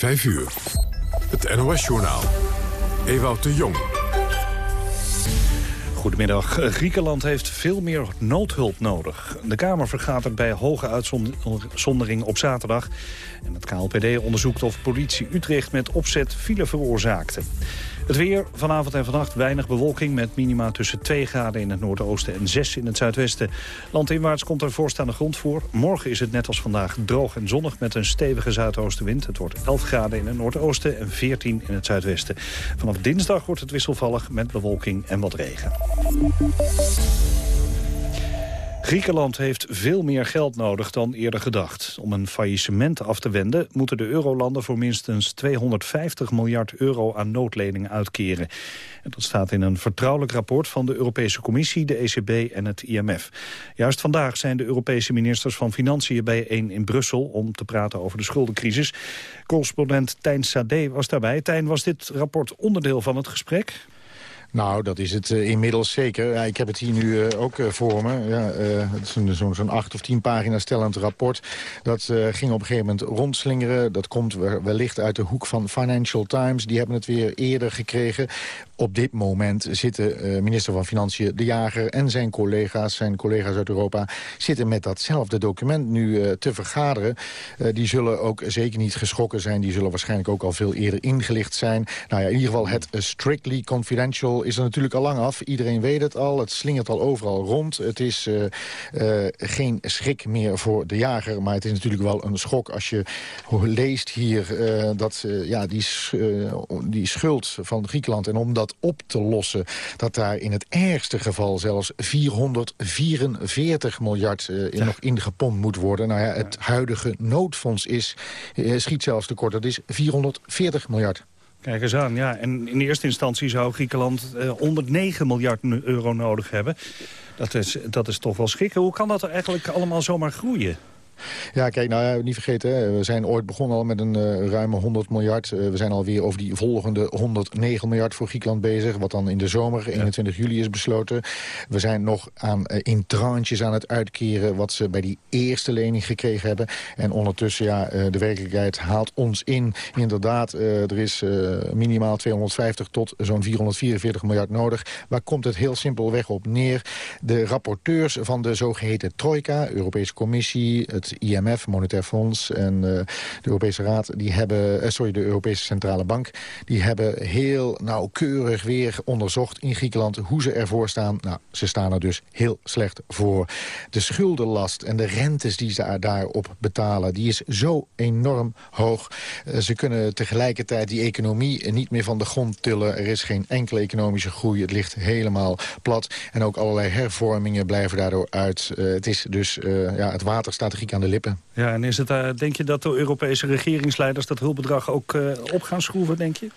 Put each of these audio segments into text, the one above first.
5 uur. Het NOS-journaal. Ewout de Jong. Goedemiddag. Griekenland heeft veel meer noodhulp nodig. De Kamer vergadert bij hoge uitzondering op zaterdag. En het KLPD onderzoekt of politie Utrecht met opzet file veroorzaakte. Het weer, vanavond en vannacht weinig bewolking... met minima tussen 2 graden in het noordoosten en 6 in het zuidwesten. Landinwaarts komt er voorstaande grond voor. Morgen is het net als vandaag droog en zonnig met een stevige zuidoostenwind. Het wordt 11 graden in het noordoosten en 14 in het zuidwesten. Vanaf dinsdag wordt het wisselvallig met bewolking en wat regen. Griekenland heeft veel meer geld nodig dan eerder gedacht. Om een faillissement af te wenden moeten de eurolanden voor minstens 250 miljard euro aan noodleningen uitkeren. En dat staat in een vertrouwelijk rapport van de Europese Commissie, de ECB en het IMF. Juist vandaag zijn de Europese ministers van Financiën bijeen in Brussel om te praten over de schuldencrisis. Correspondent Tijn Sade was daarbij. Tijn, was dit rapport onderdeel van het gesprek? Nou, dat is het uh, inmiddels zeker. Ja, ik heb het hier nu uh, ook uh, voor me. Ja, het is zo'n zo acht of tien pagina stellend rapport. Dat ging op een gegeven moment rondslingeren. Dat komt wellicht uit de hoek van Financial Times. Die hebben het weer eerder gekregen. Op dit moment zitten minister van Financiën De Jager en zijn collega's, zijn collega's uit Europa, zitten met datzelfde document nu te vergaderen. die zullen ook zeker niet geschrokken zijn. Die zullen waarschijnlijk ook al veel eerder ingelicht zijn. Nou ja, in ieder geval het strictly confidential is er natuurlijk al lang af. Iedereen weet het al. Het slingert al overal rond. Het is uh, uh, geen schrik meer voor de jager. Maar het is natuurlijk wel een schok als je leest hier uh, dat ja, die, die schuld van Griekenland... en om dat op te lossen, dat daar in het ergste geval zelfs 444 miljard ja. nog ingepompt moet worden. Nou ja, het huidige noodfonds is, schiet zelfs tekort. Dat is 440 miljard. Kijk eens aan, ja. En in eerste instantie zou Griekenland eh, 109 miljard euro nodig hebben. Dat is, dat is toch wel schrikken. Hoe kan dat er eigenlijk allemaal zomaar groeien? Ja, kijk, nou ja, niet vergeten, hè, we zijn ooit begonnen al met een uh, ruime 100 miljard. Uh, we zijn alweer over die volgende 109 miljard voor Griekenland bezig. Wat dan in de zomer, 21 ja. juli, is besloten. We zijn nog aan, uh, in tranches aan het uitkeren wat ze bij die eerste lening gekregen hebben. En ondertussen, ja, de werkelijkheid haalt ons in. Inderdaad, er is minimaal 250 tot zo'n 444 miljard nodig. Waar komt het heel simpelweg op neer? De rapporteurs van de zogeheten Trojka, Europese Commissie, het IMF, Monetair Fonds en uh, de Europese Raad, die hebben, uh, sorry, de Europese Centrale Bank, die hebben heel nauwkeurig weer onderzocht in Griekenland hoe ze ervoor staan. Nou, ze staan er dus heel slecht voor. De schuldenlast en de rentes die ze daarop betalen, die is zo enorm hoog. Uh, ze kunnen tegelijkertijd die economie niet meer van de grond tillen. Er is geen enkele economische groei. Het ligt helemaal plat. En ook allerlei hervormingen blijven daardoor uit. het is dus, ja, het water staat Grieken aan de lippen. Ja, en is het, uh, denk je dat de Europese regeringsleiders dat hulpbedrag ook uh, op gaan schroeven, denk je?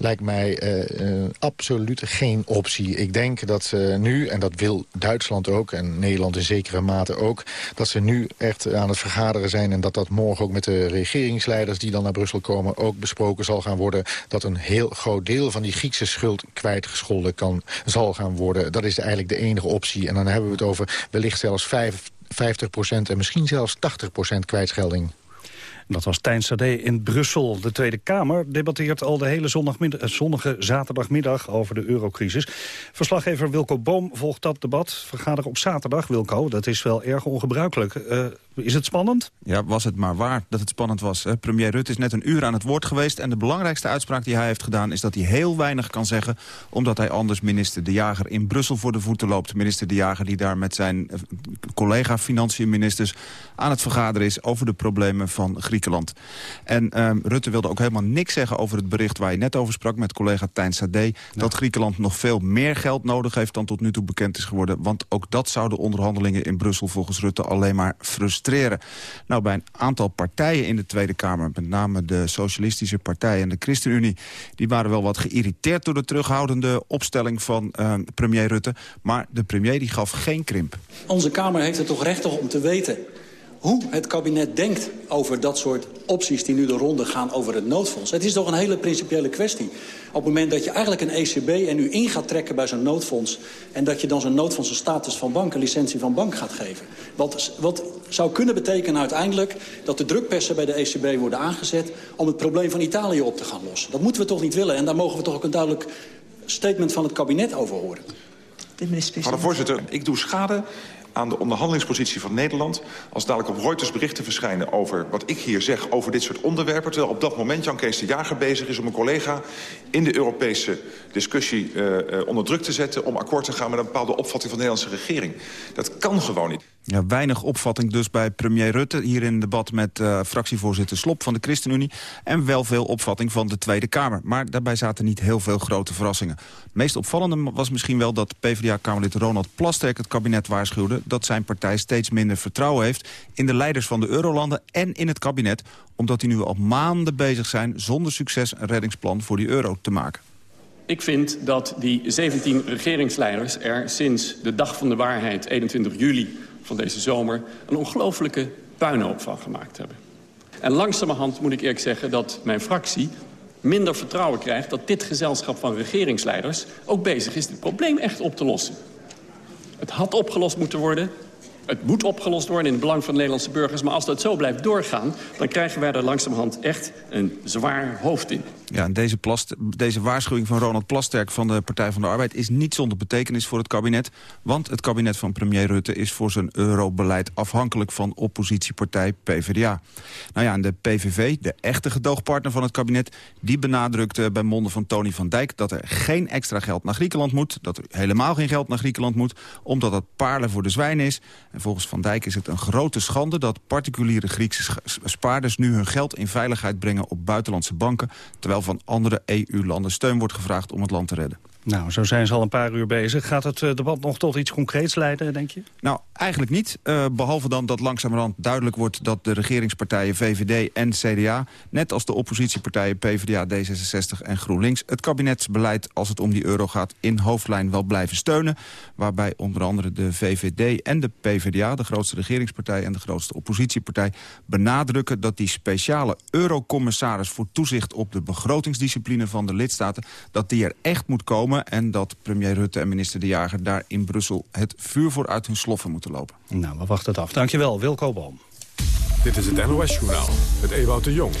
lijkt mij uh, uh, absoluut geen optie. Ik denk dat ze nu, en dat wil Duitsland ook... en Nederland in zekere mate ook... dat ze nu echt aan het vergaderen zijn... en dat dat morgen ook met de regeringsleiders die dan naar Brussel komen... ook besproken zal gaan worden... dat een heel groot deel van die Griekse schuld kwijtgescholden kan, zal gaan worden. Dat is eigenlijk de enige optie. En dan hebben we het over wellicht zelfs vijf 50% en misschien zelfs 80% kwijtschelding. Dat was Tijn Sade in Brussel. De Tweede Kamer debatteert al de hele zonnige zaterdagmiddag over de eurocrisis. Verslaggever Wilco Boom volgt dat debat. Vergader op zaterdag, Wilco. Dat is wel erg ongebruikelijk. Uh, is het spannend? Ja, was het maar waar dat het spannend was. Premier Rutte is net een uur aan het woord geweest... en de belangrijkste uitspraak die hij heeft gedaan... is dat hij heel weinig kan zeggen... omdat hij anders minister De Jager in Brussel voor de voeten loopt. Minister De Jager die daar met zijn eh, collega financiën-ministers... aan het vergaderen is over de problemen van Griekenland. En uh, Rutte wilde ook helemaal niks zeggen over het bericht... waar je net over sprak met collega Tijn Sade... Ja. dat Griekenland nog veel meer geld nodig heeft... dan tot nu toe bekend is geworden. Want ook dat zou de onderhandelingen in Brussel volgens Rutte alleen maar frustreren nou, bij een aantal partijen in de Tweede Kamer... met name de Socialistische Partij en de ChristenUnie... die waren wel wat geïrriteerd door de terughoudende opstelling van uh, premier Rutte. Maar de premier die gaf geen krimp. Onze Kamer heeft er toch recht om te weten hoe het kabinet denkt over dat soort opties die nu de ronde gaan over het noodfonds. Het is toch een hele principiële kwestie. Op het moment dat je eigenlijk een ECB en nu in gaat trekken bij zo'n noodfonds... en dat je dan zo'n noodfonds een status van bank, een licentie van bank gaat geven. Wat, wat zou kunnen betekenen uiteindelijk dat de drukpersen bij de ECB worden aangezet... om het probleem van Italië op te gaan lossen. Dat moeten we toch niet willen. En daar mogen we toch ook een duidelijk statement van het kabinet over horen. De Mevrouw de voorzitter, ik doe schade aan de onderhandelingspositie van Nederland... als dadelijk op Reuters berichten verschijnen over wat ik hier zeg... over dit soort onderwerpen, terwijl op dat moment Jan Kees de Jager bezig is... om een collega in de Europese discussie uh, uh, onder druk te zetten... om akkoord te gaan met een bepaalde opvatting van de Nederlandse regering. Dat kan gewoon niet. Ja, weinig opvatting dus bij premier Rutte. Hier in debat met uh, fractievoorzitter Slop van de ChristenUnie. En wel veel opvatting van de Tweede Kamer. Maar daarbij zaten niet heel veel grote verrassingen. Het meest opvallende was misschien wel dat PvdA-kamerlid Ronald Plasterk het kabinet waarschuwde... dat zijn partij steeds minder vertrouwen heeft in de leiders van de eurolanden en in het kabinet... omdat die nu al maanden bezig zijn zonder succes een reddingsplan voor die euro te maken. Ik vind dat die 17 regeringsleiders er sinds de dag van de waarheid, 21 juli van deze zomer... een ongelofelijke puinhoop van gemaakt hebben. En langzamerhand moet ik eerlijk zeggen dat mijn fractie minder vertrouwen krijgt... dat dit gezelschap van regeringsleiders ook bezig is dit probleem echt op te lossen. Het had opgelost moeten worden. Het moet opgelost worden in het belang van de Nederlandse burgers. Maar als dat zo blijft doorgaan, dan krijgen wij er langzamerhand echt een zwaar hoofd in. Ja, en deze, deze waarschuwing van Ronald Plasterk van de Partij van de Arbeid... is niet zonder betekenis voor het kabinet. Want het kabinet van premier Rutte is voor zijn eurobeleid... afhankelijk van oppositiepartij PvdA. Nou ja, en de PVV, de echte gedoogpartner van het kabinet... die benadrukte bij monden van Tony van Dijk... dat er geen extra geld naar Griekenland moet. Dat er helemaal geen geld naar Griekenland moet. Omdat het paarlen voor de zwijn is. En volgens Van Dijk is het een grote schande... dat particuliere Griekse spaarders nu hun geld in veiligheid brengen... op buitenlandse banken... terwijl van andere EU-landen steun wordt gevraagd om het land te redden. Nou, zo zijn ze al een paar uur bezig. Gaat het eh, debat nog tot iets concreets leiden, denk je? Nou, eigenlijk niet. Uh, behalve dan dat langzamerhand duidelijk wordt... dat de regeringspartijen VVD en CDA... net als de oppositiepartijen PvdA, D66 en GroenLinks... het kabinetsbeleid, als het om die euro gaat, in hoofdlijn wel blijven steunen. Waarbij onder andere de VVD en de PvdA... de grootste regeringspartij en de grootste oppositiepartij... benadrukken dat die speciale eurocommissaris... voor toezicht op de begrotingsdiscipline van de lidstaten... dat die er echt moet komen en dat premier Rutte en minister De Jager daar in Brussel het vuur voor uit hun sloffen moeten lopen. Nou, we wachten het af. Dankjewel, Wilco Boom. Dit is het NOS-journaal, het Ewout de Jong.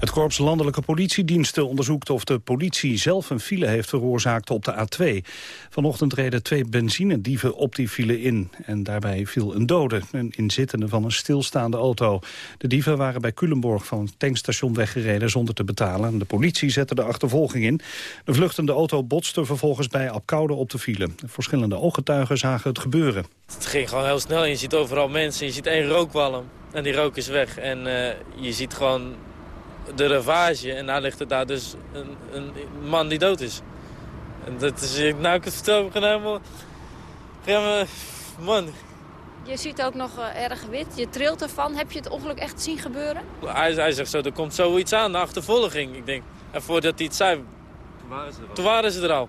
Het Korps Landelijke Politiediensten onderzoekt of de politie zelf een file heeft veroorzaakt op de A2. Vanochtend reden twee benzinedieven op die file in. En daarbij viel een dode, een inzittende van een stilstaande auto. De dieven waren bij Culemborg van het tankstation weggereden zonder te betalen. De politie zette de achtervolging in. De vluchtende auto botste vervolgens bij Apkoude op de file. Verschillende ooggetuigen zagen het gebeuren. Het ging gewoon heel snel. Je ziet overal mensen, je ziet één rookwalm. En die rook is weg. En uh, je ziet gewoon de ravage. En daar ligt er daar dus een, een man die dood is. En dat is, nou ik het vertel, ik helemaal... helemaal man. Je ziet ook nog uh, erg wit, je trilt ervan. Heb je het ongeluk echt zien gebeuren? Hij, hij zegt zo, er komt zoiets aan, de achtervolging. Ik denk, en voordat hij het zei, toen waren ze er al. Toen waren ze er al.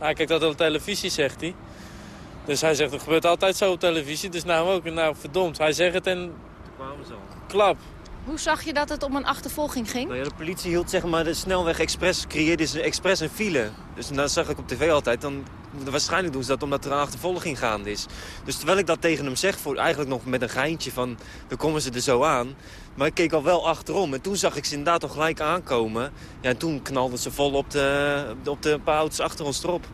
Hij kijkt altijd op televisie, zegt hij. Dus hij zegt, er gebeurt altijd zo op televisie. Dus nou ook, nou verdomd. Hij zegt het en... Toen kwamen ze al. Klap. Hoe zag je dat het om een achtervolging ging? Nou ja, de politie hield zeg maar, de snelweg expres, creëerde ze expres een file. Dus dat zag ik op tv altijd. Dan, waarschijnlijk doen ze dat omdat er een achtervolging gaande is. Dus terwijl ik dat tegen hem zeg, voor, eigenlijk nog met een geintje van... dan komen ze er zo aan. Maar ik keek al wel achterom. En toen zag ik ze inderdaad al gelijk aankomen. Ja, en toen knalden ze vol op de, op de paar auto's achter ons erop.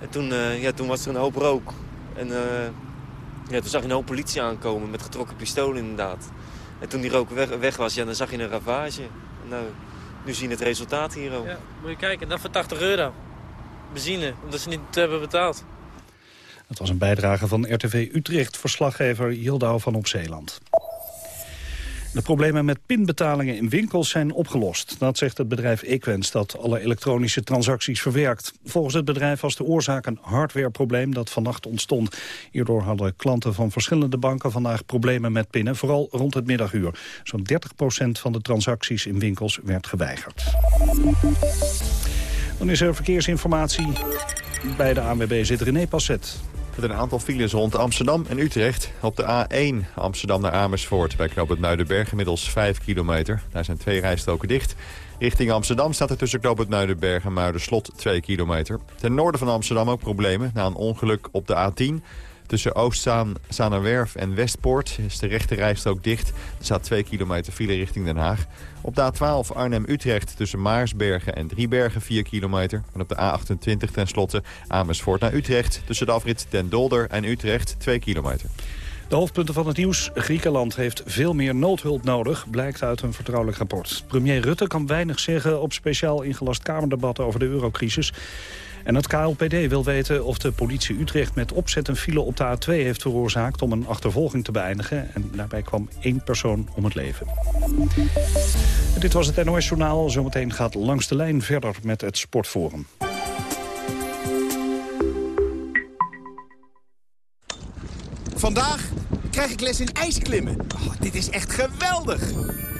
En toen, uh, ja, toen was er een hoop rook. En uh, ja, toen zag je een hoop politie aankomen met getrokken pistolen inderdaad. En toen die rook weg, weg, was, ja, dan zag je een ravage. Nou, nu zien we het resultaat hier ook. Ja, moet je kijken, dat voor 80 euro. Benzine, omdat ze niet hebben betaald. Het was een bijdrage van RTV Utrecht, verslaggever Jildau van Opzeeland. De problemen met pinbetalingen in winkels zijn opgelost. Dat zegt het bedrijf Equens dat alle elektronische transacties verwerkt. Volgens het bedrijf was de oorzaak een hardwareprobleem dat vannacht ontstond. Hierdoor hadden klanten van verschillende banken vandaag problemen met pinnen, vooral rond het middaguur. Zo'n 30% van de transacties in winkels werd geweigerd. Dan is er verkeersinformatie. Bij de ANWB zit René Passet. Met een aantal files rond Amsterdam en Utrecht. Op de A1 Amsterdam naar Amersfoort bij knoop het Muidenberg inmiddels 5 kilometer. Daar zijn twee rijstroken dicht. Richting Amsterdam staat er tussen knoop het Muidenberg en Muiderslot 2 kilometer. Ten noorden van Amsterdam ook problemen na een ongeluk op de A10. Tussen Oostzaanerwerf en Westpoort is de rechterrijstrook dicht. Er staat 2 kilometer file richting Den Haag. Op de A12 Arnhem-Utrecht tussen Maarsbergen en Driebergen 4 kilometer. En op de A28 tenslotte Amersfoort naar Utrecht... tussen de afrit Den Dolder en Utrecht 2 kilometer. De hoofdpunten van het nieuws. Griekenland heeft veel meer noodhulp nodig, blijkt uit een vertrouwelijk rapport. Premier Rutte kan weinig zeggen op speciaal ingelast Kamerdebatten over de eurocrisis. En het KLPD wil weten of de politie Utrecht met opzet een file op de A2 heeft veroorzaakt om een achtervolging te beëindigen. En daarbij kwam één persoon om het leven. dit was het NOS Journaal. Zometeen gaat langs de lijn verder met het Sportforum. Vandaag krijg ik les in ijsklimmen. Oh, dit is echt geweldig!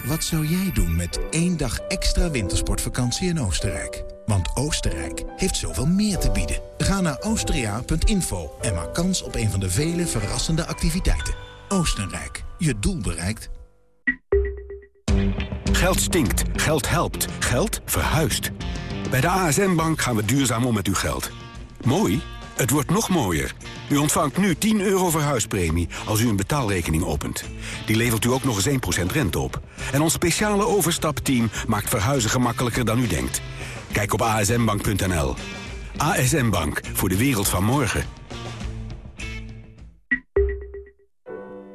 Wat zou jij doen met één dag extra wintersportvakantie in Oostenrijk? Want Oostenrijk heeft zoveel meer te bieden. Ga naar austria.info en maak kans op een van de vele verrassende activiteiten. Oostenrijk, je doel bereikt. Geld stinkt, geld helpt, geld verhuist. Bij de ASM Bank gaan we duurzaam om met uw geld. Mooi? Het wordt nog mooier. U ontvangt nu 10 euro verhuispremie als u een betaalrekening opent. Die levert u ook nog eens 1% rente op. En ons speciale overstapteam maakt verhuizen gemakkelijker dan u denkt. Kijk op asmbank.nl. ASM Bank, voor de wereld van morgen.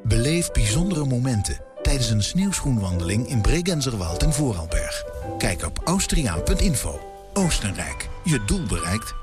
Beleef bijzondere momenten tijdens een sneeuwschoenwandeling in Bregenzerwald en Vooralberg. Kijk op austriaan.info. Oostenrijk, je doel bereikt.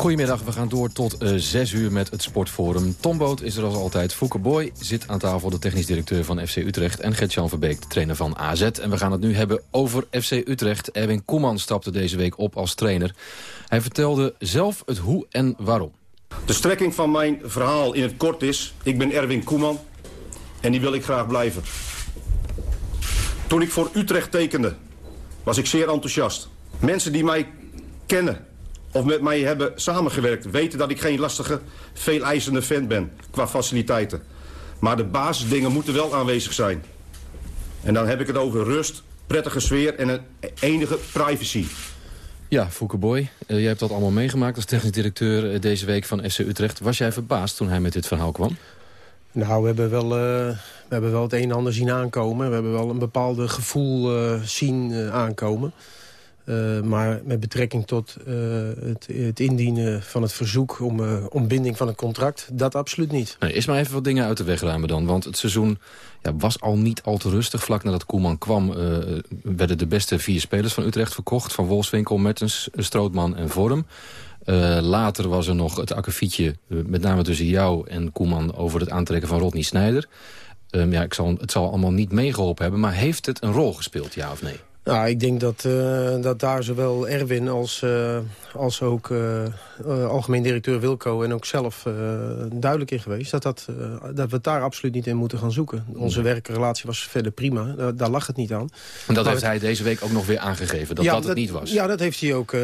Goedemiddag, we gaan door tot uh, eh, 6 uur met het Sportforum. Tom Boot is er als altijd. Fouke Boy zit aan tafel, de technisch directeur van FC Utrecht... en Gert-Jan Verbeek, de trainer van AZ. En we gaan het nu hebben over FC Utrecht. Erwin Koeman stapte deze week op als trainer. Hij vertelde zelf het hoe en waarom. De strekking van mijn verhaal in het kort is... ik ben Erwin Koeman en die wil ik graag blijven. Toen ik voor Utrecht tekende, was ik zeer enthousiast. Mensen die mij kennen of met mij hebben samengewerkt... weten dat ik geen lastige, veel eisende vent ben qua faciliteiten. Maar de basisdingen moeten wel aanwezig zijn. En dan heb ik het over rust, prettige sfeer en een enige privacy. Ja, Fouke Boy, uh, jij hebt dat allemaal meegemaakt als technisch directeur uh, deze week van SC Utrecht. Was jij verbaasd toen hij met dit verhaal kwam? Nou, we hebben wel, uh, we hebben wel het een en ander zien aankomen. We hebben wel een bepaalde gevoel zien aankomen. Uh, maar met betrekking tot het, het, indienen van het verzoek om uh, ontbinding van het contract, dat absoluut niet. Nee, is maar even wat dingen uit de weg ruimen dan. Want het seizoen ja, was al niet al te rustig. Vlak nadat Koeman kwam werden de beste vier spelers van Utrecht verkocht. Van Wolfswinkel, Mertens, Strootman en Vorm. Later was er nog het akkefietje, met name tussen jou en Koeman... over het aantrekken van Rodney Snijder. Um, ja, ik zal, het zal allemaal niet meegeholpen hebben, maar heeft het een rol gespeeld, ja of nee? Nou, ik denk dat, uh, dat daar zowel Erwin als, uh, als ook uh, algemeen directeur Wilco en ook zelf duidelijk in geweest. Dat, dat, dat we het daar absoluut niet in moeten gaan zoeken. Onze werkrelatie was verder prima, daar, daar lag het niet aan. En dat heeft hij deze week ook nog weer aangegeven, dat dat, het niet was? Ja, dat heeft hij ook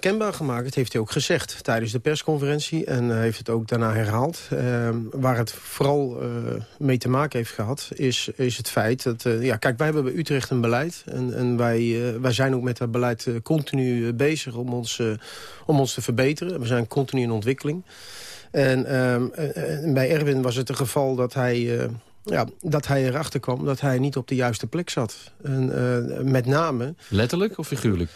kenbaar gemaakt. Dat heeft hij ook gezegd tijdens de persconferentie. En heeft het ook daarna herhaald. Ehm, waar het vooral mee te maken heeft gehad, is, is het feit dat... ja, kijk, wij hebben bij Utrecht een beleid en, en wij eh, wij zijn ook met dat beleid eh, continu eh, bezig om ons, om ons te verbeteren. We zijn continu in ontwikkeling. En ehm, bij Erwin was het een geval dat hij ja, dat hij erachter kwam dat hij niet op de juiste plek zat. En, uh, met name... Letterlijk of figuurlijk?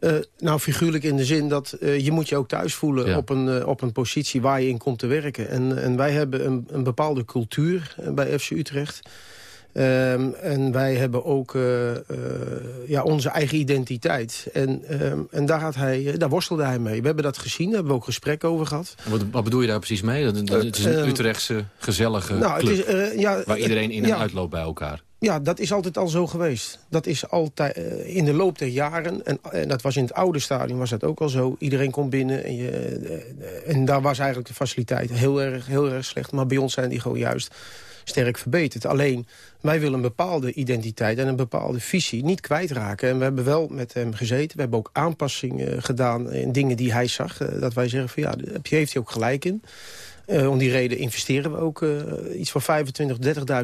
Uh, nou, figuurlijk in de zin dat uh, je moet je ook thuis voelen ja. op, een, op een positie waar je in komt te werken. En, en wij hebben een, een bepaalde cultuur bij FC Utrecht. Um, en wij hebben ook uh, uh, ja, onze eigen identiteit. En, um, en daar, had hij, daar worstelde hij mee. We hebben dat gezien, daar hebben we ook gesprek over gehad. Wat, wat bedoel je daar precies mee? Dat, dat, het is een Utrechtse, gezellige nou, club, het is, ja, waar iedereen in en ja, uit loopt bij elkaar. Ja, dat is altijd al zo geweest. Dat is altijd uh, in de loop der jaren. En, en, dat was in het oude stadion was dat ook al zo. Iedereen komt binnen. En, je, uh, en daar was eigenlijk de faciliteit heel erg, heel erg slecht. Maar bij ons zijn die gewoon juist sterk verbeterd. Alleen, wij willen een bepaalde identiteit en een bepaalde visie niet kwijtraken. En we hebben wel met hem gezeten. We hebben ook aanpassingen gedaan in dingen die hij zag. Uh, dat wij zeggen van ja, daar heeft hij ook gelijk in. Uh, om die reden investeren we ook uh, iets van 25,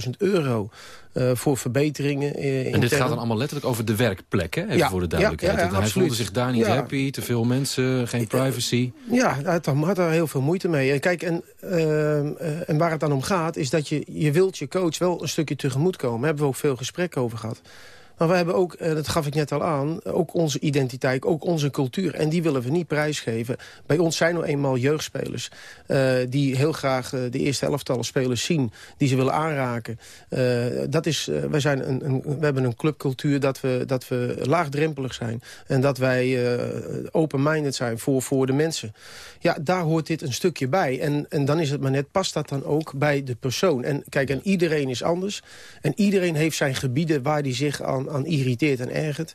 30.000 euro uh, voor verbeteringen. en dit gaat dan allemaal letterlijk over de werkplek, hè? Even ja, voor de duidelijkheid. Ja, ja, hij absoluut. voelde zich daar niet happy, te veel mensen, geen privacy. Ja, hij had daar heel veel moeite mee. En kijk, en, en waar het dan om gaat, is dat je, je wilt je coach wel een stukje tegemoet komen. Daar hebben we ook veel gesprekken over gehad. Maar we hebben ook, dat gaf ik net al aan, ook onze identiteit, ook onze cultuur. En die willen we niet prijsgeven. Bij ons zijn nou eenmaal jeugdspelers uh, die heel graag uh, de eerste elftallen spelers zien. Die ze willen aanraken. Uh, dat is, wij, zijn een, een, we hebben een clubcultuur dat we, dat we laagdrempelig zijn. En dat wij open-minded zijn voor, voor de mensen. Ja, daar hoort dit een stukje bij. En, en dan is het maar net, past dat dan ook bij de persoon? En kijk, en iedereen is anders. En iedereen heeft zijn gebieden waar hij zich aan aan irriteert en ergert.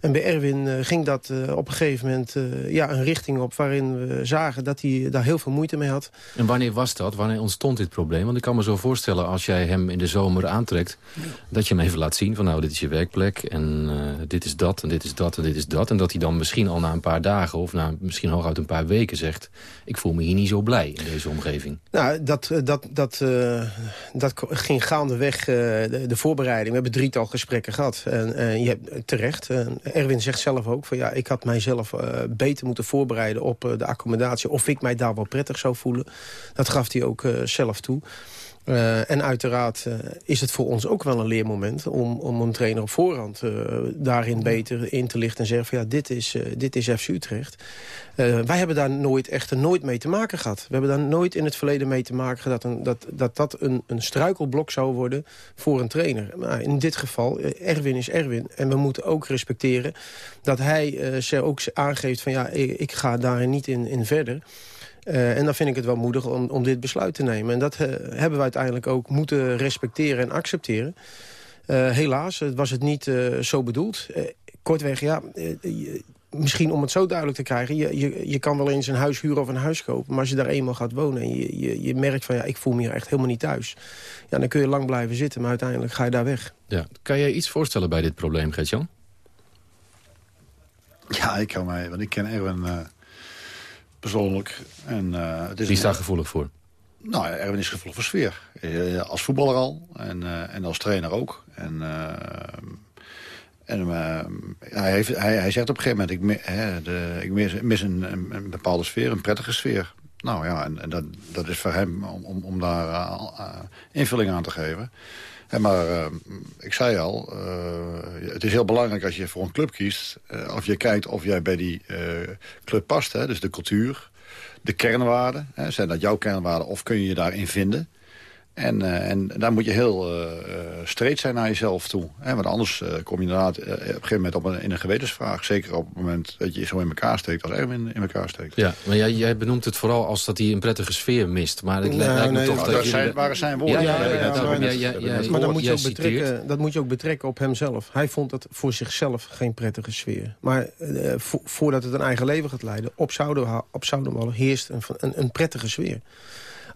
En bij Erwin uh, ging dat uh, op een gegeven moment uh, ja, een richting op... waarin we zagen dat hij daar heel veel moeite mee had. En wanneer was dat? Wanneer ontstond dit probleem? Want ik kan me zo voorstellen, als jij hem in de zomer aantrekt... Ja. dat je hem even laat zien van nou, dit is je werkplek... en dit is dat, en dit is dat, en dit is dat. En dat hij dan misschien al na een paar dagen... of na misschien hooguit een paar weken zegt... ik voel me hier niet zo blij in deze omgeving. Nou, dat, dat, dat, dat ging gaandeweg de, de voorbereiding. We hebben drietal gesprekken gehad. En je hebt terecht... Erwin zegt zelf ook van ja, ik had mijzelf uh, beter moeten voorbereiden op uh, de accommodatie. Of ik mij daar wel prettig zou voelen. Dat gaf hij ook uh, zelf toe. Uh, en uiteraard uh, is het voor ons ook wel een leermoment... om, om een trainer op voorhand uh, daarin beter in te lichten... en zeggen van ja, dit is, dit is FC Utrecht. wij hebben daar nooit echter nooit mee te maken gehad. We hebben daar nooit in het verleden mee te maken gehad... dat dat, dat, dat een, een struikelblok zou worden voor een trainer. Maar in dit geval, Erwin is Erwin. En we moeten ook respecteren dat hij ze ook aangeeft van ja, ik, ik ga daarin niet in, in verder... Uh, en dan vind ik het wel moedig om, om dit besluit te nemen. En dat uh, hebben we uiteindelijk ook moeten respecteren en accepteren. Uh, helaas was het niet zo bedoeld. kortweg, ja, misschien om het zo duidelijk te krijgen... Je, je, je kan wel eens een huis huren of een huis kopen... maar als je daar eenmaal gaat wonen en je, je, je merkt van... ja, ik voel me hier echt helemaal niet thuis... ja, dan kun je lang blijven zitten, maar uiteindelijk ga je daar weg. Ja. Kan jij iets voorstellen bij dit probleem, Gert-Jan? Ja, ik kan mij, want ik ken Erwin persoonlijk. En, uh, het is Die staat gevoelig voor? Nou, Erwin is gevoelig voor sfeer. Uh, als voetballer al en, uh, en als trainer ook. En, en hij, heeft, hij, hij zegt op een gegeven moment... ik, hè, de, ik mis, mis een, een, een, bepaalde sfeer, een prettige sfeer. Nou ja, en, en dat, dat is voor hem om, om, om daar invulling aan te geven. Maar uh, ik zei al, uh, het is heel belangrijk als je voor een club kiest... Uh, of je kijkt of jij bij die club past. Hè, dus de cultuur, de kernwaarden. Hè, zijn dat jouw kernwaarden of kun je je daarin vinden... En, uh, en daar moet je heel uh, streed zijn naar jezelf toe. Hè? Want anders uh, kom je inderdaad op een gegeven moment op een, in een gewetensvraag. Zeker op het moment dat je zo in elkaar steekt als Erwin in elkaar steekt. Ja, maar jij, jij benoemt het vooral als dat hij een prettige sfeer mist. Maar het nee, lijkt me nee, toch dat dat dat je... zijn, waren zijn woorden. Ja, ja, ja, ja, daarom, maar dat- maar dat moet, je ook betrekken, dat moet je ook betrekken op hemzelf. Hij vond het voor zichzelf geen prettige sfeer. Maar eh, vo- voordat het een eigen leven gaat leiden... op Zoudenwallen heerst een, een, een prettige sfeer.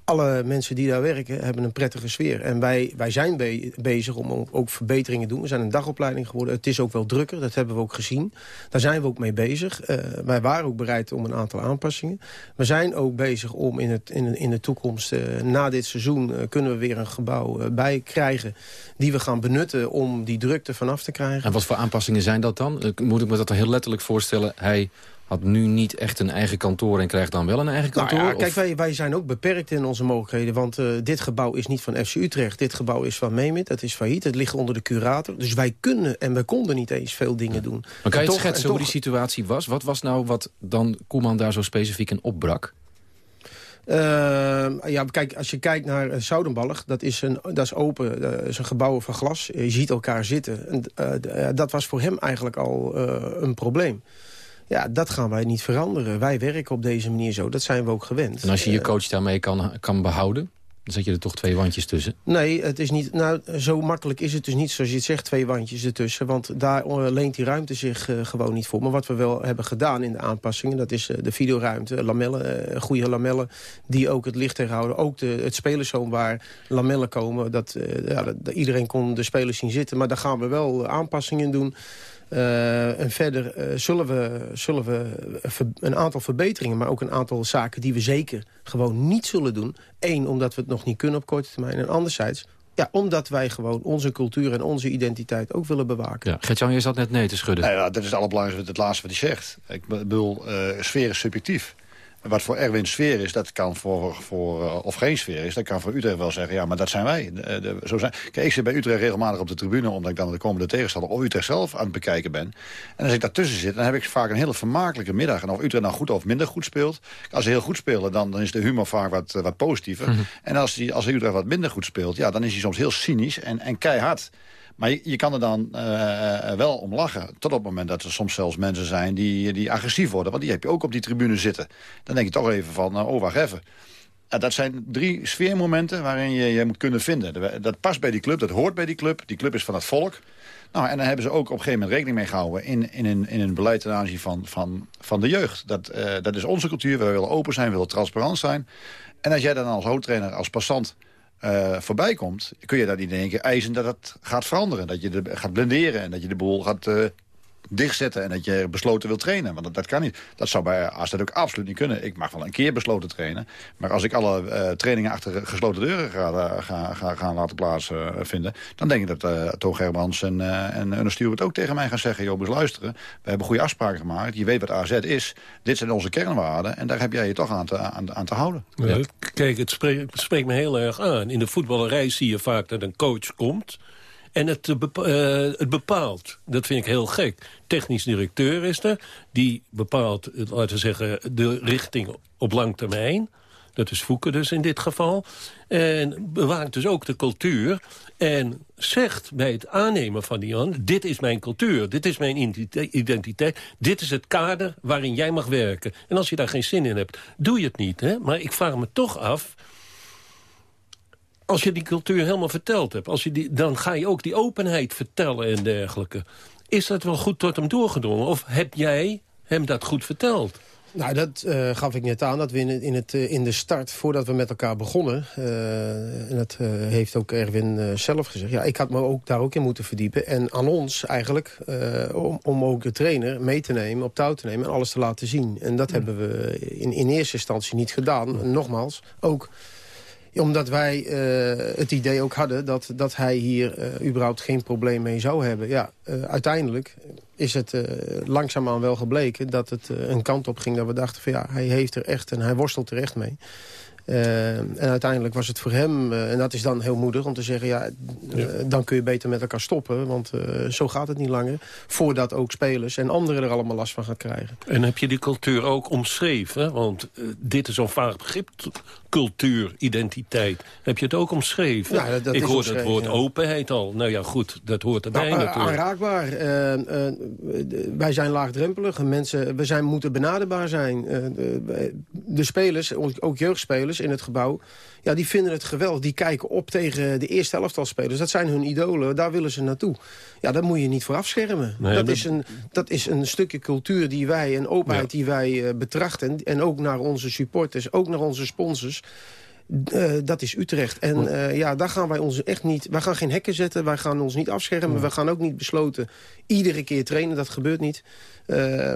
Alle mensen die daar werken hebben een prettige sfeer. En wij, wij zijn be- bezig om ook- verbeteringen te doen. We zijn een dagopleiding geworden. Het is ook wel drukker, dat hebben we ook gezien. Daar zijn we ook mee bezig. Eh, wij waren ook bereid om een aantal aanpassingen. We zijn ook bezig om in, het, in, in de toekomst, eh, na dit seizoen... eh, kunnen we weer een gebouw bij krijgen... die we gaan benutten om die drukte vanaf te krijgen. En wat voor aanpassingen zijn dat dan? Moet ik me dat heel letterlijk voorstellen? Hij had nu niet echt een eigen kantoor en krijgt dan wel een eigen Nou kantoor? ja, kijk, wij, wij zijn ook beperkt in onze mogelijkheden. Want eh, dit gebouw is niet van FC Utrecht. Dit gebouw is van Memit. Het is failliet. Het ligt onder de curator. Dus wij kunnen en we konden niet eens veel dingen doen. Maar kan je toch- schetsen en hoe die situatie was? Wat was nou wat dan Koeman daar zo specifiek in opbrak? Eh, ja, kijk, als je kijkt naar uh, Zoudenballig, dat is, een, dat is open, dat is een gebouw van glas. Je ziet elkaar zitten. En, eh, eh, dat was voor hem eigenlijk al eh, een probleem. Ja, dat gaan wij niet veranderen. Wij werken op deze manier zo. Dat zijn we ook gewend. En als je je Eh, coach daarmee kan, kan behouden... dan zet je er toch twee wandjes tussen. Nee, het is niet, nou, zo makkelijk is het dus niet, zoals je het zegt, twee wandjes ertussen. Want daar eh, leent die ruimte zich eh, gewoon niet voor. Maar wat we wel hebben gedaan in de aanpassingen, dat is de videoruimte, lamellen, goede lamellen, die ook het licht tegenhouden. Ook de, het spelershome waar lamellen komen, dat, ja, dat, iedereen kon de spelers zien zitten. Maar daar gaan we wel aanpassingen in doen. Uh, en verder uh, zullen we, zullen we een aantal verbeteringen... maar ook een aantal zaken die we zeker gewoon niet zullen doen. Eén, omdat we het nog niet kunnen op korte termijn. En anderzijds, ja, omdat wij gewoon onze cultuur en onze identiteit ook willen bewaken. Ja, Gert-Jan, je zat net nee te schudden. Nou ja, dat is het allerbelangrijkste, het laatste wat hij zegt. Ik bedoel, uh, sfeer is subjectief. Wat voor Erwin sfeer is, dat kan voor, voor uh, of geen sfeer is, dat kan voor Utrecht wel zeggen, ja, maar dat zijn wij. De, de, zo zijn. Kijk, ik zit bij Utrecht regelmatig op de tribune, omdat ik dan de komende tegenstander of Utrecht zelf aan het bekijken ben. En als ik daartussen zit, dan heb ik vaak een hele vermakelijke middag. En of Utrecht nou goed of minder goed speelt. Als ze heel goed spelen, dan, dan is de humor vaak wat, wat positiever. Mm -hmm. En als, die, als Utrecht wat minder goed speelt, ja, dan is hij soms heel cynisch en, en keihard. Maar je, kan er dan uh, wel om lachen. Tot op het moment dat er soms zelfs mensen zijn die, die agressief worden. Want die heb je ook op die tribune zitten. Dan denk je toch even van, oh wacht even. Dat zijn drie sfeermomenten waarin je je moet kunnen vinden. Dat past bij die club, dat hoort bij die club. Die club is van het volk. Nou, en dan hebben ze ook op een gegeven moment rekening mee gehouden... in, in, een, in beleid ten aanzien van, van, van de jeugd. Dat, dat is onze cultuur, we willen open zijn, we willen transparant zijn. En als jij dan als hoofdtrainer, als passant... Uh, voorbij komt, kun je dat niet in één keer eisen dat het gaat veranderen. Dat je de, gaat blenderen en dat je de boel gaat uh, dichtzetten... en dat je besloten wil trainen. Want dat, dat kan niet. Dat zou bij AZ ook absoluut niet kunnen. Ik mag wel een keer besloten trainen. Maar als ik alle uh, trainingen achter gesloten deuren ga, ga, ga, ga laten plaatsvinden... dan denk ik dat uh, Toon Gerbrands en, uh, en Ernest Stewart ook tegen mij gaan zeggen... joh, eens luisteren, we hebben goede afspraken gemaakt. Je weet wat AZ is. Dit zijn onze kernwaarden. En daar heb jij je toch aan te, aan, aan te houden. Ja. Kijk, het spreekt, spreekt me heel erg aan. In de voetballerij zie je vaak dat een coach komt... En het, uh, het, bepaalt, dat vind ik heel gek. Technisch directeur is er, die bepaalt, laten we zeggen, de richting op lang termijn. Dat is Voeken dus in dit geval. En bewaakt dus ook de cultuur. En zegt bij het aannemen van die aan... dit is mijn cultuur, dit is mijn identiteit... dit is het kader waarin jij mag werken. En als je daar geen zin in hebt, doe je het niet. Hè? Maar ik vraag me toch af als je die cultuur helemaal verteld hebt... Als je die, dan ga je ook die openheid vertellen en dergelijke. Is dat wel goed tot hem doorgedrongen? Of heb jij hem dat goed verteld? Nou, dat uh, gaf ik net aan, dat we in, in, het, uh, in de start, voordat we met elkaar begonnen... Uh, en dat heeft ook Erwin zelf gezegd... ja, ik had me ook daar ook in moeten verdiepen. En aan ons eigenlijk, om, om ook de trainer mee te nemen, op touw te nemen... en alles te laten zien. En dat hebben we in, in eerste instantie niet gedaan. En nogmaals, ook omdat wij uh, het idee ook hadden dat, dat hij hier uh, überhaupt geen probleem mee zou hebben. Ja, uh, uiteindelijk is het langzaamaan wel gebleken dat het een kant op ging... dat we dachten van ja, hij heeft er echt en hij worstelt er echt mee. Uh, en uiteindelijk was het voor hem, uh, en dat is dan heel moedig om te zeggen... ja, uh, dan kun je beter met elkaar stoppen, want zo gaat het niet langer. Voordat ook spelers en anderen er allemaal last van gaan krijgen. En heb je die cultuur ook omschreven? Want dit is zo'n vaag begrip, cultuur, identiteit. Heb je het ook omschreven? Ja, dat, dat Ik hoor het woord ja. openheid al. Nou ja, goed, dat hoort erbij nou, natuurlijk. Aanraakbaar. wij zijn laagdrempelig. Mensen, we zijn, moeten benaderbaar zijn. de, de spelers, ook jeugdspelers in het gebouw... Ja, die vinden het geweldig. Die kijken op tegen de eerste elftalspelers. Dat zijn hun idolen. Daar willen ze naartoe. Ja, daar moet je niet voor afschermen. Nee, dat, dat- Is een, dat is een stukje cultuur die wij, en openheid die wij eh, betrachten. En ook naar onze supporters, ook naar onze sponsors. Uh, dat is Utrecht. En uh, ja, daar gaan wij ons echt niet... Wij gaan geen hekken zetten, wij gaan ons niet afschermen. We gaan ook niet besloten iedere keer trainen. Dat gebeurt niet. Uh,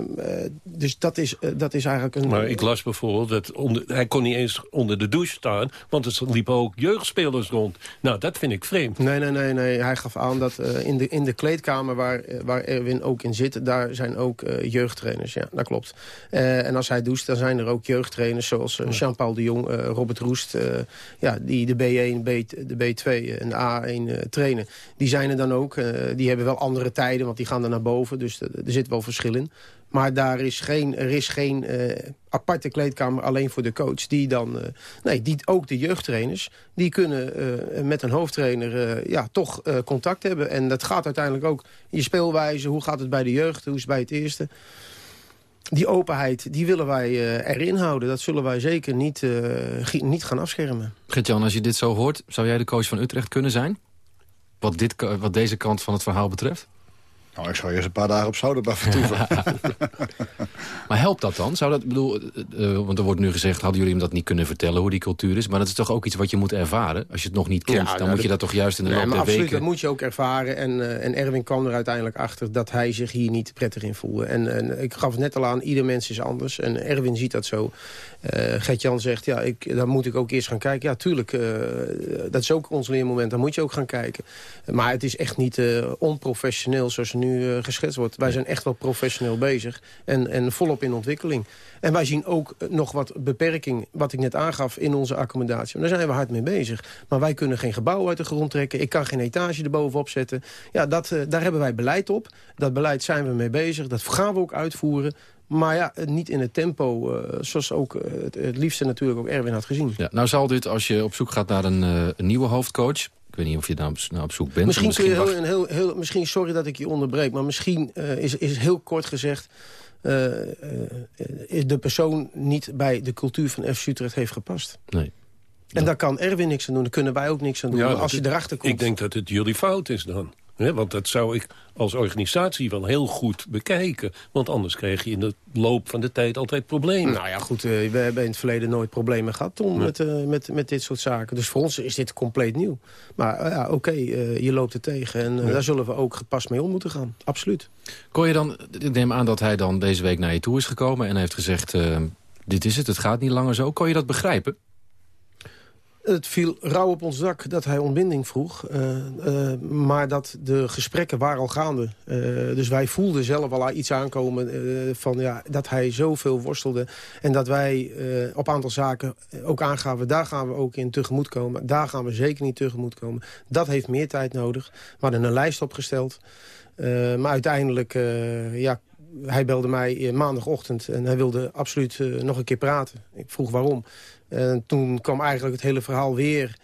dus dat is, dat is eigenlijk een... Maar ik las bijvoorbeeld dat onder, hij kon niet eens onder de douche staan... want er liepen ook jeugdspelers rond. Nou, dat vind ik vreemd. Nee, nee, nee. nee. Hij gaf aan dat in, de, in de kleedkamer waar, waar Erwin ook in zit... daar zijn ook jeugdtrainers. Ja, dat klopt. en als hij doucht, dan zijn er ook jeugdtrainers... zoals Jean-Paul de Jong, Robert Roest... ja, die de B1, B, de B2 en de A1 trainen. Die zijn er dan ook. die hebben wel andere tijden, want die gaan er naar boven. Dus er zit wel verschil in. Maar daar is geen, er is geen aparte kleedkamer alleen voor de coach. Die dan, nee, die, ook de jeugdtrainers, die kunnen met een hoofdtrainer ja, toch contact hebben. En dat gaat uiteindelijk ook je speelwijze. Hoe gaat het bij de jeugd? Hoe is het bij het eerste? Die openheid, die willen wij erin houden. Dat zullen wij zeker niet, niet gaan afschermen. Gert-Jan, als je dit zo hoort, zou jij de coach van Utrecht kunnen zijn? Wat, dit, wat deze kant van het verhaal betreft? Nou, ik zou eerst een paar dagen op Zoudenbach vertoeven. maar helpt dat dan? Zou dat, bedoel, uh, want er wordt nu gezegd, hadden jullie hem dat niet kunnen vertellen... hoe die cultuur is? Maar dat is toch ook iets wat je moet ervaren? Als je het nog niet kent, dan nou, moet je dat toch juist in de nee, loop der absoluut, weken... dat moet je ook ervaren. En, uh, en Erwin kwam er uiteindelijk achter dat hij zich hier niet prettig in voelde. En, en ik gaf het net al aan, ieder mens is anders. En Erwin ziet dat zo. Uh, Gert-Jan zegt, ja, ik, dan moet ik ook eerst gaan kijken. Ja, tuurlijk, dat is ook ons leermoment. Dan moet je ook gaan kijken. maar het is echt niet onprofessioneel zoals nu geschetst wordt. Wij zijn echt wel professioneel bezig en, en volop in ontwikkeling. En wij zien ook nog wat beperking, wat ik net aangaf, in onze accommodatie. daar zijn we hard mee bezig. Maar wij kunnen geen gebouw uit de grond trekken. Ik kan geen etage erbovenop zetten. Ja, dat, uh, daar hebben wij beleid op. Dat beleid zijn we mee bezig. Dat gaan we ook uitvoeren. Maar ja, niet in het tempo uh, zoals ook het, het, liefste natuurlijk ook Erwin had gezien. Ja, nou zal dit, als je op zoek gaat naar een, uh, een nieuwe hoofdcoach weet niet of je daar nou op zoek bent. Misschien, misschien, heel, een heel, heel, misschien, sorry dat ik je onderbreek, maar misschien is, is heel kort gezegd... Uh, uh, de persoon niet bij de cultuur van FC Utrecht heeft gepast. Nee. En daar kan Erwin niks aan doen, daar kunnen wij ook niks aan doen. Ja, als je erachter komt... Ik denk dat het jullie fout is dan. He, want dat zou ik als organisatie wel heel goed bekijken. Want anders krijg je in de loop van de tijd altijd problemen. Nou ja, goed, uh, we hebben in het verleden nooit problemen gehad Tom, met, uh, met, met dit soort zaken. Dus voor ons is dit compleet nieuw. Maar uh, ja, oké, okay, je loopt er tegen. En daar zullen we ook gepast mee om moeten gaan. Absoluut. Kon je dan, ik neem aan dat hij dan deze week naar je toe is gekomen... en heeft gezegd, dit is het, het gaat niet langer zo. Kon je dat begrijpen? Het viel rauw op ons dak dat hij ontbinding vroeg. Uh, uh, maar dat de gesprekken waren al gaande. Uh, dus wij voelden zelf al iets aankomen van ja, dat hij zoveel worstelde. En dat wij op aantal zaken ook aangaven. Daar gaan we ook in tegemoet komen. Daar gaan we zeker niet tegemoet komen. Dat heeft meer tijd nodig. We hadden een lijst opgesteld. maar uiteindelijk ja, hij belde mij maandagochtend en hij wilde absoluut nog een keer praten. Ik vroeg waarom. En toen kwam eigenlijk het hele verhaal weer.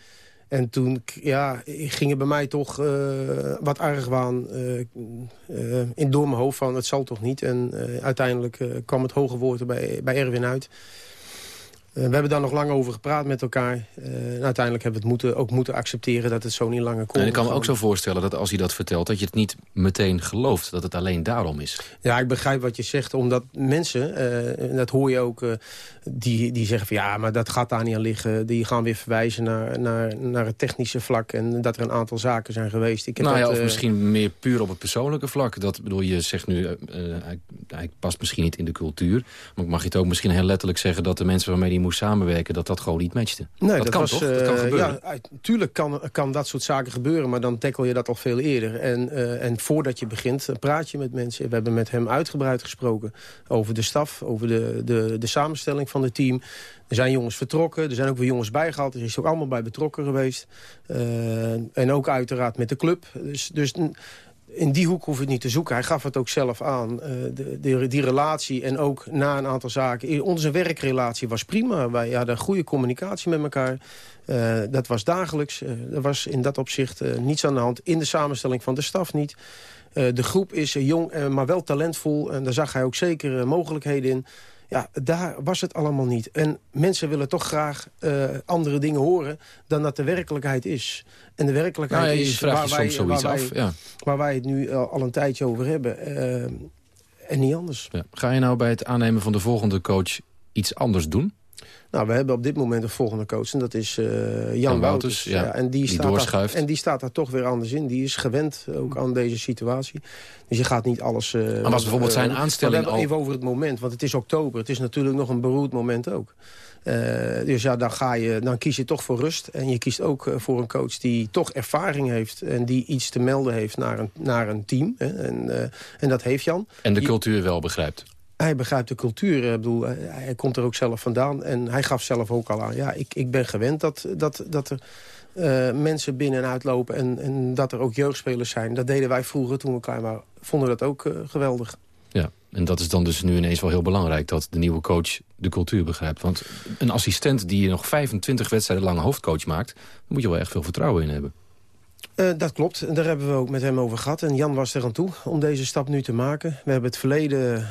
En toen ja, ging er bij mij toch uh, wat argwaan uh, uh, in door mijn hoofd van het zal toch niet. En uiteindelijk kwam het hoge woord bij, bij Erwin uit. Eh, we hebben daar nog lang over gepraat met elkaar. Uh, uiteindelijk hebben we het moeten, ook moeten accepteren dat het zo niet langer kon. En ik kan me ook zo voorstellen dat als hij dat vertelt... dat je het niet meteen gelooft, dat het alleen daarom is. Ja, ik begrijp wat je zegt. Omdat mensen, uh, en dat hoor je ook, die, die zeggen van... ja, maar dat gaat daar niet aan liggen. Die gaan weer verwijzen naar, naar, naar het technische vlak... en dat er een aantal zaken zijn geweest. Ik heb nou ja, of misschien meer puur op het persoonlijke vlak. Dat bedoel, je zegt nu, hij, hij past misschien niet in de cultuur. Maar mag je het ook misschien heel letterlijk zeggen... dat de mensen waarmee die moest samenwerken, dat dat gewoon niet matchte. Nee, dat, kan was, toch? Dat kan uh, gebeuren. Ja, tuurlijk kan, kan dat soort zaken gebeuren, maar dan tackle je dat al veel eerder. En, uh, en voordat je begint, praat je met mensen. We hebben met hem uitgebreid gesproken over de staf, over de, de, de samenstelling van het team. Er zijn jongens vertrokken, er zijn ook weer jongens bijgehaald. Er is ook allemaal bij betrokken geweest. Uh, en ook uiteraard met de club. Dus, dus in die hoek hoef je het niet te zoeken. Hij gaf het ook zelf aan. Uh, de, de, die relatie en ook na een aantal zaken. Onze werkrelatie was prima. Wij hadden goede communicatie met elkaar. Uh, dat was dagelijks. Uh, er was in dat opzicht niets aan de hand. In de samenstelling van de staf niet. de groep is jong, maar wel talentvol. En daar zag hij ook zeker mogelijkheden in. Ja, daar was het allemaal niet. En mensen willen toch graag uh, andere dingen horen dan dat de werkelijkheid is. En de werkelijkheid nou, ja, is waar wij, waar, wij, af, ja. waar wij het nu al een tijdje over hebben. Uh, en niet anders. Ja. Ga je nou bij het aannemen van de volgende coach iets anders doen? Nou, we hebben op dit moment een volgende coach en dat is uh, Jan, Wouters. ja, en, die, die staat doorschuift. Daar, en die staat daar toch weer anders in. Die is gewend ook aan deze situatie. Dus je gaat niet alles... Uh, maar was bijvoorbeeld zijn aanstelling we hebben even over het moment, want het is oktober. Het is natuurlijk nog een beroerd moment ook. Uh, dus ja, dan, ga je, dan kies je toch voor rust. En je kiest ook voor een coach die toch ervaring heeft... en die iets te melden heeft naar een, naar een team. Hè. En, uh, en dat heeft Jan. En de cultuur wel begrijpt. Hij begrijpt de cultuur. Ik bedoel, hij komt er ook zelf vandaan. En hij gaf zelf ook al aan. Ja, ik, ik ben gewend dat, dat, dat er uh, mensen binnen en uitlopen. En, en dat er ook jeugdspelers zijn. Dat deden wij vroeger toen we klein waren. Vonden dat ook uh, geweldig. Ja, en dat is dan dus nu ineens wel heel belangrijk... dat de nieuwe coach de cultuur begrijpt. Want een assistent die je nog 25 wedstrijden lang hoofdcoach maakt... daar moet je wel echt veel vertrouwen in hebben. Uh, dat klopt, daar hebben we ook met hem over gehad. En Jan was er aan toe om deze stap nu te maken. We hebben het verleden uh,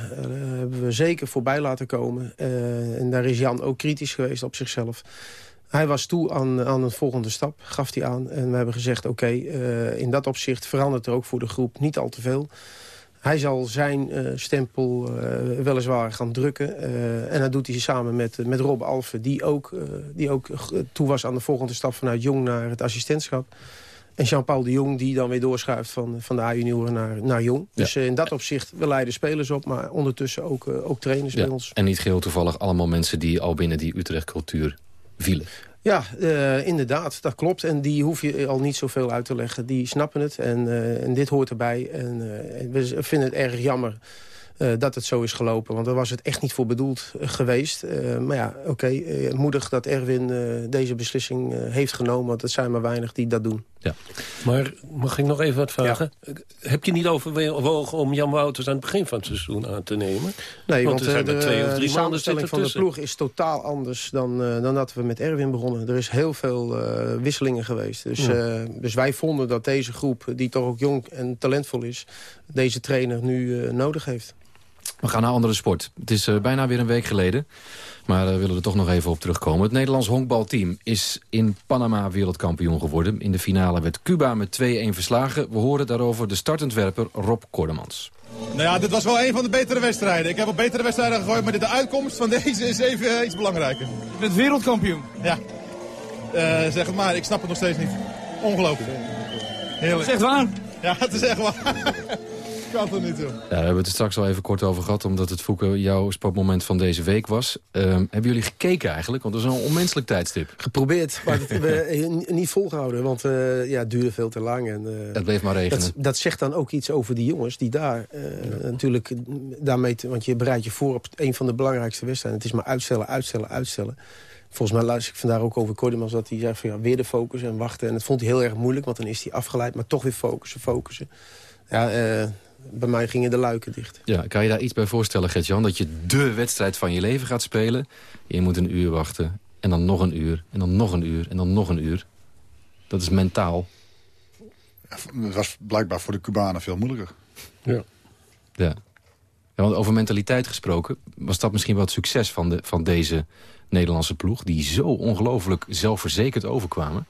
hebben we zeker voorbij laten komen. Uh, en daar is Jan ook kritisch geweest op zichzelf. Hij was toe aan, aan een volgende stap, gaf hij aan. En we hebben gezegd, oké, in dat opzicht verandert er ook voor de groep niet al te veel. Hij zal zijn stempel weliswaar gaan drukken. En dat doet hij samen met, met Rob Alfen, die ook, die ook toe was aan de volgende stap vanuit jong naar het assistentschap. En Jean-Paul de Jong die dan weer doorschuift van, van de A-junioren naar, naar Jong. Ja. Dus uh, in dat opzicht, we leiden spelers op, maar ondertussen ook, uh, ook trainers ja. bij ons. En niet geheel toevallig allemaal mensen die al binnen die Utrecht-cultuur vielen. Ja, uh, inderdaad, dat klopt. En die hoef je al niet zoveel uit te leggen. Die snappen het en, en dit hoort erbij. En we vinden het erg jammer uh, dat het zo is gelopen. Want daar was het echt niet voor bedoeld uh, geweest. Uh, maar ja, oké, okay, moedig dat Erwin deze beslissing heeft genomen. Want het zijn maar weinig die dat doen. Ja. Maar mag ik nog even wat vragen? Ja. Heb je niet overwogen om Jan Wouters aan het begin van het seizoen aan te nemen? Nee, want, want er zijn de, twee of drie de samenstelling van de ploeg is totaal anders dan, dan dat we met Erwin begonnen. Er is heel veel wisselingen geweest. Dus, ja. dus wij vonden dat deze groep, die toch ook jong en talentvol is... deze trainer nu nodig heeft. We gaan naar andere sport. Het is uh, bijna weer een week geleden. Maar we uh, willen er toch nog even op terugkomen. Het Nederlands honkbalteam is in Panama wereldkampioen geworden. In de finale werd Cuba met 2-1 verslagen. We horen daarover de startendwerper Rob Kordemans. Nou ja, dit was wel een van de betere wedstrijden. Ik heb op betere wedstrijden gegooid, maar de uitkomst van deze is even uh, iets belangrijker. Je bent wereldkampioen? Ja. zeg het maar, ik snap het nog steeds niet. Ongelooflijk. Heerlijk. Zeg waar? Ja, het is echt waar. kan er niet toe. Ja, we hebben het er straks al even kort over gehad... omdat het Fouke jouw sportmoment van deze week was. Uh, hebben jullie gekeken eigenlijk? Want dat is een onmenselijk tijdstip. Geprobeerd, maar dat hebben we niet volgehouden. Want uh, ja, het duurde veel te lang. En, uh, het bleef maar regenen. Dat, dat, zegt dan ook iets over die jongens die daar ja. natuurlijk daarmee... Te, want je bereidt je voor op een van de belangrijkste wedstrijden. Het is maar uitstellen, uitstellen, uitstellen. Volgens mij luister ik vandaar ook over Kordemans dat hij zei van ja, weer de focus en wachten. En dat vond hij heel erg moeilijk, want dan is hij afgeleid. Maar toch weer focussen, focussen. Ja, bij mij gingen de luiken dicht. Ja, kan je daar iets bij voorstellen, Gert-Jan? Dat je dé wedstrijd van je leven gaat spelen. Je moet een uur wachten. En dan nog een uur. En dan nog een uur. En dan nog een uur. Dat is mentaal. Het was blijkbaar voor de Cubanen veel moeilijker. Ja. Ja. ja want over mentaliteit gesproken... was dat misschien wel het succes van, de, van deze Nederlandse ploeg... die zo ongelooflijk zelfverzekerd overkwamen?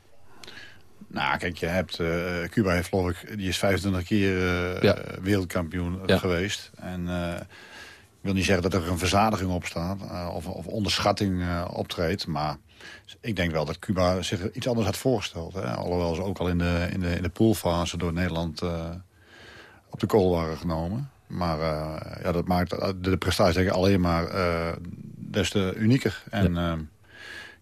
Nou, kijk, je hebt, uh, Cuba heeft geloof ik, die is 25 keer uh, ja. wereldkampioen ja. geweest. En uh, ik wil niet zeggen dat er een verzadiging op staat of, of, onderschatting optreedt. Maar ik denk wel dat Cuba zich iets anders had voorgesteld. Hè? Alhoewel ze ook al in de, in de, in de poolfase door Nederland op de kool waren genomen. Maar ja, dat maakt de, prestatie alleen maar des te unieker. En, ja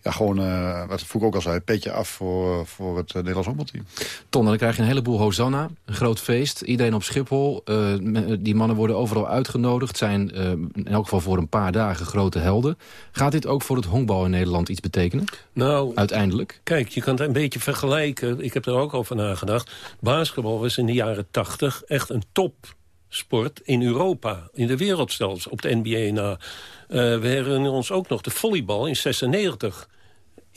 ja, gewoon, uh, wat Voek ook al zei, petje af voor, voor het uh, Nederlands honkbalteam. Ton, dan krijg je een heleboel Hosanna, een groot feest. Iedereen op Schiphol, uh, die mannen worden overal uitgenodigd. Zijn in elk geval voor een paar dagen grote helden. Gaat dit ook voor het honkbal in Nederland iets betekenen? Nou, uiteindelijk. Kijk, je kan het een beetje vergelijken. Ik heb er ook over nagedacht. Basketbal was in de jaren tachtig echt een top sport in Europa, in de wereld zelfs, op de NBA na. Uh, we herinneren ons ook nog de volleybal in 96.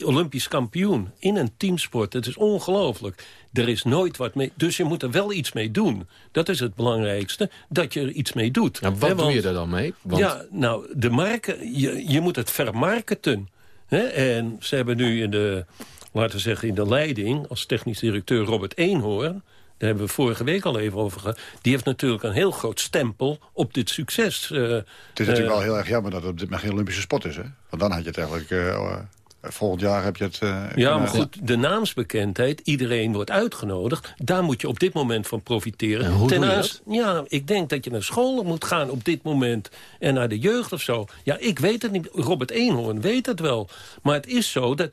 Olympisch kampioen in een teamsport. Het is ongelooflijk. Er is nooit wat mee. Dus je moet er wel iets mee doen. Dat is het belangrijkste, dat je er iets mee doet. Ja, wat He, doe je er dan mee? Want... Ja, nou, de marken, je, je moet het vermarkten. He? En ze hebben nu in de, laten we zeggen, in de leiding... als technisch directeur Robert Eenhoorn... daar hebben we vorige week al even over gehad... die heeft natuurlijk een heel groot stempel op dit succes. Uh, het is natuurlijk wel heel erg jammer dat het op dit moment geen Olympische sport is. Hè? Want dan had je het eigenlijk... Uh, volgend jaar heb je het... Uh, ja, maar goed, de naamsbekendheid, iedereen wordt uitgenodigd. Daar moet je op dit moment van profiteren. En hoe Ten doe je dat? Ja, ik denk dat je naar school moet gaan op dit moment. En naar de jeugd of zo. Ja, ik weet het niet. Robert Eenhoorn weet het wel. Maar het is zo dat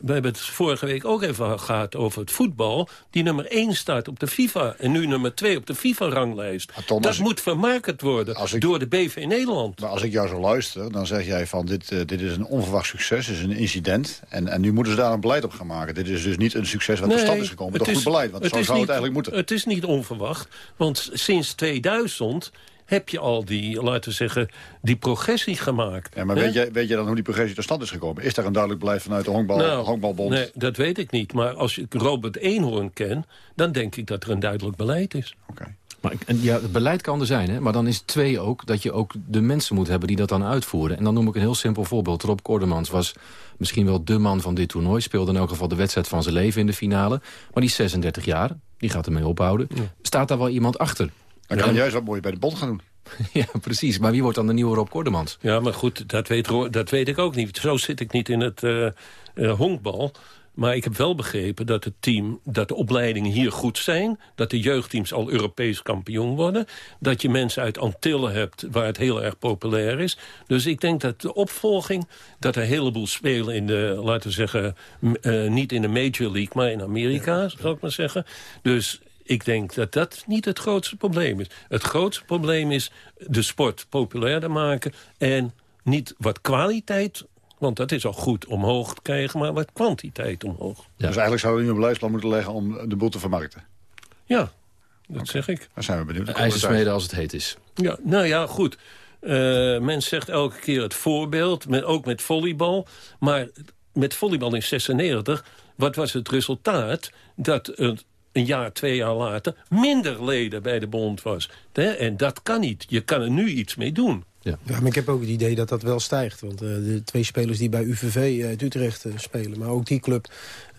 we hebben het vorige week ook even gehad over het voetbal... die nummer 1 staat op de FIFA en nu nummer 2 op de FIFA-ranglijst. Dat moet vermarkt worden door de BV Nederland. Maar als ik jou zo luister, dan zeg jij van... dit, uh, dit is een onverwacht succes, dit is een incident... En, en nu moeten ze daar een beleid op gaan maken. Dit is dus niet een succes wat nee, tot stand is gekomen, maar toch goed beleid. Want zo zou niet, het eigenlijk moeten. Het is niet onverwacht, want sinds 2000 heb je al die, laten we zeggen, die progressie gemaakt. Ja, maar weet je, weet je dan hoe die progressie tot stand is gekomen? Is daar een duidelijk beleid vanuit de honkbal, nou, honkbalbond? Nee, dat weet ik niet. Maar als ik Robert Eenhoorn ken, dan denk ik dat er een duidelijk beleid is. Oké. Maar, ja, het beleid kan er zijn, hè? maar dan is twee ook dat je ook de mensen moet hebben die dat dan uitvoeren. En dan noem ik een heel simpel voorbeeld. Rob Kordemans was misschien wel de man van dit toernooi. Speelde in elk geval de wedstrijd van zijn leven in de finale. Maar die is 36 jaar, die gaat ermee ophouden. Staat daar wel iemand achter? Dan kan juist wat mooi bij de bond gaan doen. Ja, precies. Maar wie wordt dan de nieuwe Rob Kordemans? Ja, maar goed, dat weet, dat weet ik ook niet. Zo zit ik niet in het uh, uh, honkbal. Maar ik heb wel begrepen dat het team, dat de opleidingen hier goed zijn. Dat de jeugdteams al Europees kampioen worden. Dat je mensen uit Antillen hebt waar het heel erg populair is. Dus ik denk dat de opvolging, dat er een heleboel spelen in de, laten we zeggen, uh, niet in de Major League, maar in Amerika, ja. zou ik maar zeggen. Dus ik denk dat dat niet het grootste probleem is. Het grootste probleem is de sport populairder maken... en niet wat kwaliteit, want dat is al goed omhoog te krijgen... maar wat kwantiteit omhoog. Ja. Dus eigenlijk zouden we nu een beleidsplan moeten leggen om de boel te vermarkten? Ja, dat okay. zeg ik. Dan zijn we benieuwd. IJzersmeden als het heet is. Ja, nou ja, goed. Uh, men zegt elke keer het voorbeeld, met, ook met volleybal. Maar met volleybal in 96, wat was het resultaat? Dat het een jaar, twee jaar later... minder leden bij de bond was. En dat kan niet. Je kan er nu iets mee doen. Ja. ja, maar ik heb ook het idee dat dat wel stijgt. Want uh, de twee spelers die bij UVV uit Utrecht uh, spelen... maar ook die club,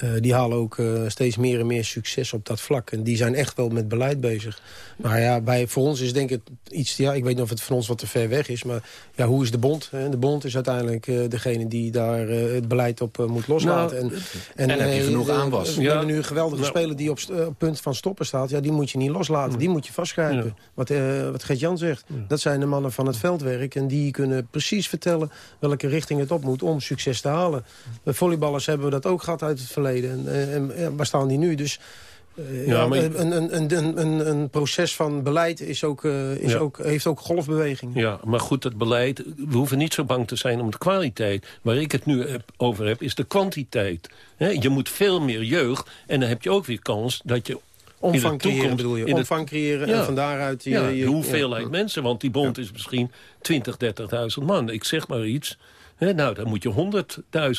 uh, die halen ook steeds meer en meer succes op dat vlak. En die zijn echt wel met beleid bezig. Maar ja, bij, voor ons is denk ik iets... Ja, ik weet niet of het van ons wat te ver weg is... maar ja, hoe is de bond? Hè? De bond is uiteindelijk degene die daar het beleid op moet loslaten. Nou, en, en, en heb je genoeg aanwas. We ja. hebben nu een geweldige nou. speler die op, op, punt van stoppen staat. Ja, die moet je niet loslaten. Die moet je vastgrijpen. Ja. Wat, wat Gert-Jan zegt. Dat zijn de mannen van het veldwerk. En die kunnen precies vertellen welke richting het op moet om succes te halen. Bij volleyballers hebben we dat ook gehad uit het verleden. En, en, en waar staan die nu? Dus uh, ja, maar... een, een, een, een, een proces van beleid is ook, uh, is ja. ook, heeft ook golfbeweging. Ja, maar goed, het beleid... We hoeven niet zo bang te zijn om de kwaliteit. Waar ik het nu over heb, is de kwantiteit. He, je moet veel meer jeugd. En dan heb je ook weer kans dat je Omvang creëren bedoel je? Omvang creëren ja. en van daaruit... Je, ja, de hoeveelheid mensen, want die bond is misschien 20, 30.000 man. Ik zeg maar iets. He, nou, dan moet je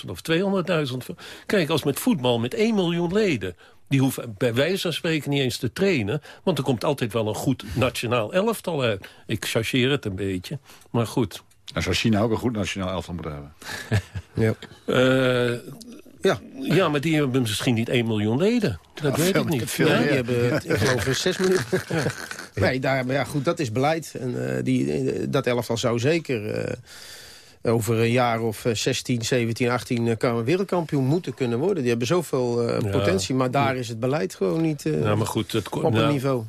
100.000 of 200.000... Kijk, als met voetbal met 1 miljoen leden... die hoeven bij wijze van spreken niet eens te trainen... want er komt altijd wel een goed nationaal elftal uit. Ik chargeer het een beetje, maar goed. En zou China ook een goed nationaal elftal moeten hebben? ja. Uh, ja. ja, maar die hebben misschien niet 1 miljoen leden. Dat ja, weet ik niet. Veel ja, die hebben, ik geloof, 6 miljoen. ja. Nee, daar, maar ja, goed, dat is beleid. En uh, die, dat elftal zou zeker... Uh, over een jaar of 16, 17, 18 kan wereldkampioen moeten kunnen worden. Die hebben zoveel uh, potentie, maar daar is het beleid gewoon niet uh, nou, maar goed, het, op nou, een niveau.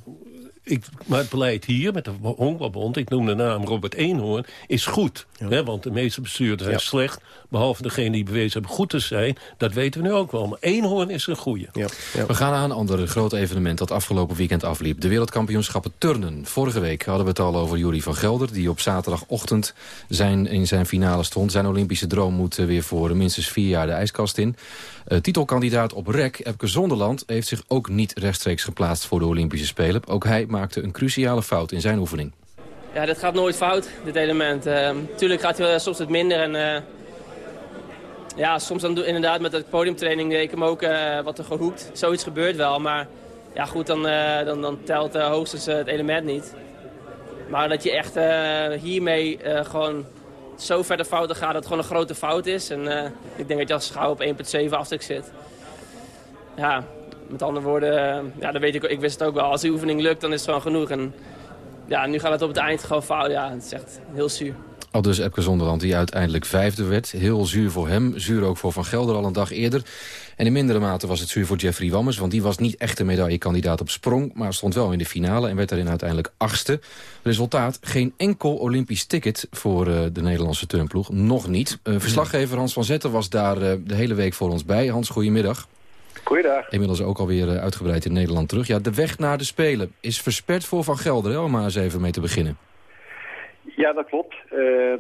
Ik, maar het beleid hier met de Honkbalbond, ik noem de naam Robert Eenhoorn, is goed. Ja. Hè, want de meeste bestuurders zijn ja. slecht. Behalve degene die bewezen hebben goed te zijn. Dat weten we nu ook wel. Maar Eenhoorn is een goeie. Ja. We gaan naar een ander groot evenement dat afgelopen weekend afliep. De wereldkampioenschappen turnen. Vorige week hadden we het al over Jury van Gelder... die op zaterdagochtend zijn, in zijn finale stond. Zijn Olympische droom moet weer voor minstens vier jaar de ijskast in. Uh, titelkandidaat op rek, Epke Zonderland... heeft zich ook niet rechtstreeks geplaatst voor de Olympische Spelen. Ook hij maakte een cruciale fout in zijn oefening. Ja, dit gaat nooit fout, dit element. Uh, tuurlijk gaat hij soms het minder. En, uh, ja, soms dan inderdaad met de podiumtraining deed ik hem ook wat te gehoekt. Zoiets gebeurt wel, maar ja, goed, dan, dan, dan telt hoogstens het element niet. Maar dat je echt hiermee gewoon zo ver de fouten gaat dat het gewoon een grote fout is. En ik denk dat je als gauw op 1,7 afstuk zit. Ja, met andere woorden, eh, ja, dat weet ik, ik wist het ook wel. Als die oefening lukt, dan is het gewoon genoeg. En ja, nu gaat het op het eind gewoon fout. Ja, het is echt heel zuur. Al dus Epke Zonderland die uiteindelijk vijfde werd. Heel zuur voor hem, zuur ook voor Van Gelder al een dag eerder. En in mindere mate was het zuur voor Jeffrey Wammers... want die was niet echt een medaillekandidaat op sprong... maar stond wel in de finale en werd daarin uiteindelijk achtste. Resultaat, geen enkel Olympisch ticket voor uh, de Nederlandse turnploeg. Nog niet. Uh, verslaggever Hans van Zetten was daar de hele week voor ons bij. Hans, goedemiddag. Goeiedag. Inmiddels ook alweer uitgebreid in Nederland terug. Ja, de weg naar de Spelen is versperd voor Van Gelder, hè, om maar eens even mee te beginnen. Ja, dat klopt. Uh,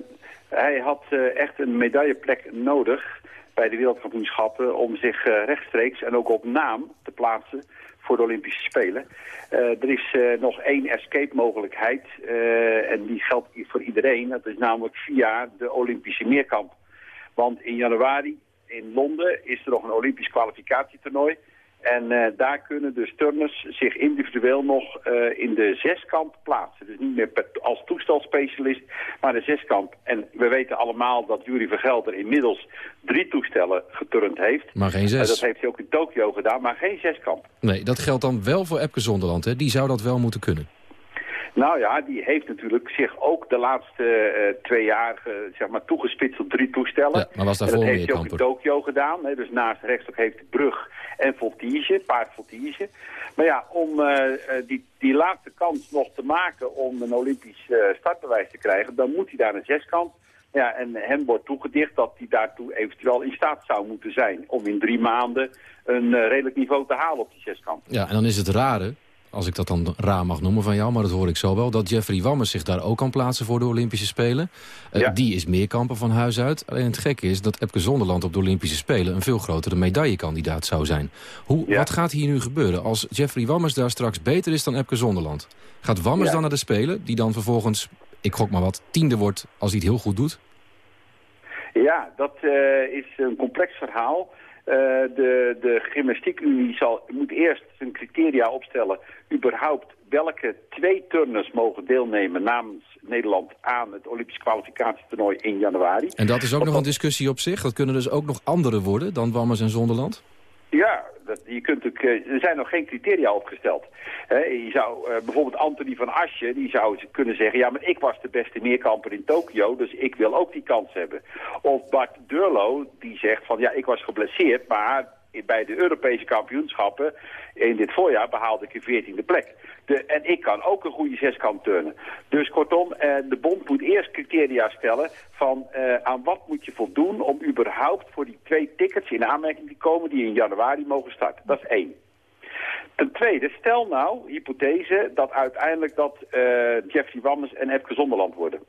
hij had uh, echt een medailleplek nodig bij de wereldkampioenschappen... om zich uh, rechtstreeks en ook op naam te plaatsen voor de Olympische Spelen. er is nog één escape mogelijkheid en die geldt voor iedereen. Dat is namelijk via de Olympische meerkamp. Want in januari in Londen is er nog een Olympisch kwalificatietoernooi... En uh, daar kunnen dus turners zich individueel nog uh, in de zeskamp plaatsen. Dus niet meer per, als toestelspecialist, maar de zeskamp. En we weten allemaal dat Jury Vergelder inmiddels drie toestellen geturnd heeft. Maar geen zes. Uh, dat heeft hij ook in Tokio gedaan, maar geen zeskamp. Nee, dat geldt dan wel voor Epke Zonderland, hè? Die zou dat wel moeten kunnen. Nou ja, die heeft natuurlijk zich ook de laatste uh, twee jaar uh, zeg maar toegespitst op drie toestellen. Ja, maar was en dat heeft hij ook in. Tokio gedaan. Hè, dus naast rechtstok heeft hij brug en voltige, paard voltige. Maar ja, om uh, die, die laatste kans nog te maken om een Olympisch startbewijs te krijgen, dan moet hij daar een zeskant. Ja, en hem wordt toegedicht dat hij daartoe eventueel in staat zou moeten zijn om in drie maanden een redelijk niveau te halen op die zeskant. Ja, en dan is het rare, als ik dat dan raar mag noemen van jou, maar dat hoor ik zo wel... dat Jeffrey Wammers zich daar ook kan plaatsen voor de Olympische Spelen. Uh, Ja. Die is meerkamper van huis uit. Alleen het gekke is dat Epke Zonderland op de Olympische Spelen... een veel grotere medaillekandidaat zou zijn. Hoe, Wat gaat hier nu gebeuren als Jeffrey Wammers daar straks beter is dan Epke Zonderland? Gaat Wammers Ja. dan naar de Spelen, die dan vervolgens, ik gok maar wat, tiende wordt als hij het heel goed doet? Ja, dat eh, is een complex verhaal. Eh, de, de gymnastiekunie zal, moet eerst zijn criteria opstellen... überhaupt welke twee turners mogen deelnemen namens Nederland... aan het Olympisch kwalificatietoernooi in januari. En dat is ook nog een discussie op zich. Dat kunnen dus ook nog andere worden dan Wammers en Zonderland? Ja, dat, je kunt ook, eh, er zijn nog geen criteria opgesteld. Je zou, eh, bijvoorbeeld Anthony van Asje, die zou kunnen zeggen... ja, maar ik was de beste meerkamper in Tokio, dus ik wil ook die kans hebben. Of Bart Durlo, die zegt van ja, ik was geblesseerd... maar bij de Europese kampioenschappen in dit voorjaar behaalde ik een veertiende plek. De, en ik kan ook een goede zeskant turnen. Dus kortom, eh, de bond moet eerst criteria stellen van eh, aan wat moet je voldoen om überhaupt voor die twee tickets in aanmerking te komen die in januari mogen starten. Dat is één. Ten tweede, stel nou, hypothese, dat uiteindelijk dat eh, Jeffrey Wammers en Epke Zonderland worden.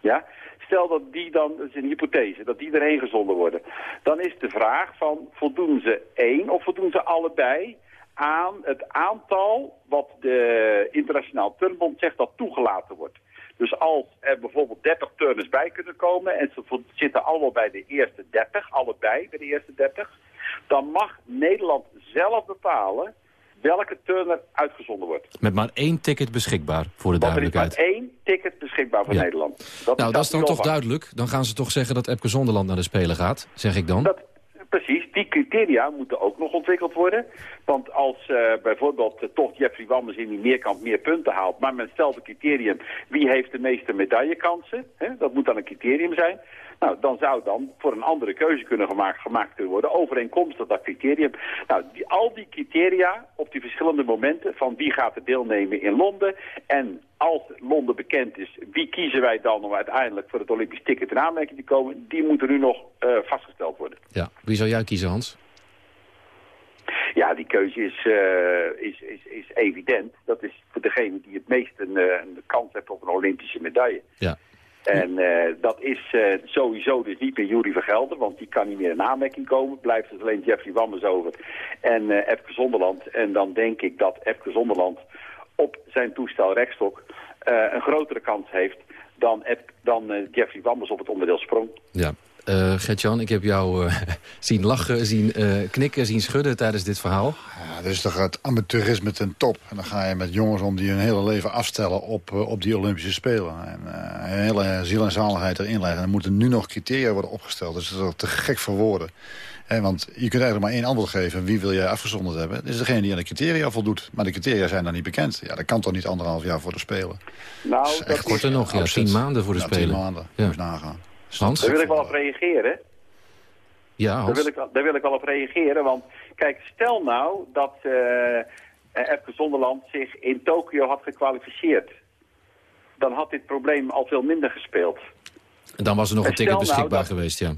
Ja? Stel dat die dan, dat is een hypothese, dat die erheen gezonden worden. Dan is de vraag van, voldoen ze één of voldoen ze allebei aan het aantal wat de Internationaal Turnbond zegt dat toegelaten wordt. Dus als er bijvoorbeeld 30 turners bij kunnen komen en ze zitten allemaal bij de eerste 30, allebei bij de eerste 30, dan mag Nederland zelf bepalen welke turner uitgezonden wordt. Met maar één ticket beschikbaar, voor de Want er is maar duidelijkheid. één ticket beschikbaar voor Ja. Nederland. nou, dat is dan toch duidelijk. Dan gaan ze toch zeggen dat Epke Zonderland naar de Spelen gaat, zeg ik dan. Precies, die criteria moeten ook nog ontwikkeld worden. Want als eh, bijvoorbeeld eh, toch Jeffrey Wammers in die meerkamp meer punten haalt... maar stelt een criterium wie heeft de meeste medaillekansen... Hè, dat moet dan een criterium zijn... Nou, dan zou dan voor een andere keuze kunnen gemaakt, gemaakt kunnen worden... overeenkomstig dat criterium. Nou, die, al die criteria op die verschillende momenten... van wie gaat er deelnemen in Londen... en als Londen bekend is, wie kiezen wij dan om uiteindelijk... voor het Olympisch ticket in aanmerking te komen... die moeten nu nog eh, vastgesteld worden. Ja. Wie zou jij kiezen, Hans? Ja, die keuze is, eh, is, is, is evident. Dat is voor degene die het meest een, eh, een kans heeft op een Olympische medaille. Ja. En dat is sowieso dus niet meer Jury Vergelder, want die kan niet meer in aanmerking komen. Blijft dus alleen Jeffrey Wammers over en eh Epke Zonderland. En dan denk ik dat Epke Zonderland op zijn toestel rekstok eh, een grotere kans heeft dan, Ep- dan eh, Jeffrey Wammers op het onderdeel sprong. Ja. Uh, Gert-Jan, ik heb jou uh, zien lachen, zien uh, knikken, zien schudden tijdens dit verhaal. Ja, dat is toch het amateurisme ten top. En dan ga je met jongens om die hun hele leven afstellen op, op die Olympische Spelen. En een hele ziel en zaligheid erin leggen. En er moeten nu nog criteria worden opgesteld. Dus dat is toch te gek voor woorden. Want je kunt eigenlijk maar één antwoord geven. Wie wil jij afgezonderd hebben? Dat is degene die aan de criteria voldoet. Maar de criteria zijn dan niet bekend. Ja, dat kan toch niet anderhalf jaar voor de Spelen? Nou, dat is echt korter nog. Ja, tien maanden voor de ja, Spelen. tien maanden. Ja. Moet nagaan. Hans? Daar wil ik wel op reageren. Ja, Hans. Daar wil, ik, daar wil ik wel op reageren, want kijk, stel nou dat uh, Epke Zonderland zich in Tokio had gekwalificeerd. Dan had dit probleem al veel minder gespeeld. En dan was er nog een ticket beschikbaar nou dat, geweest, ja.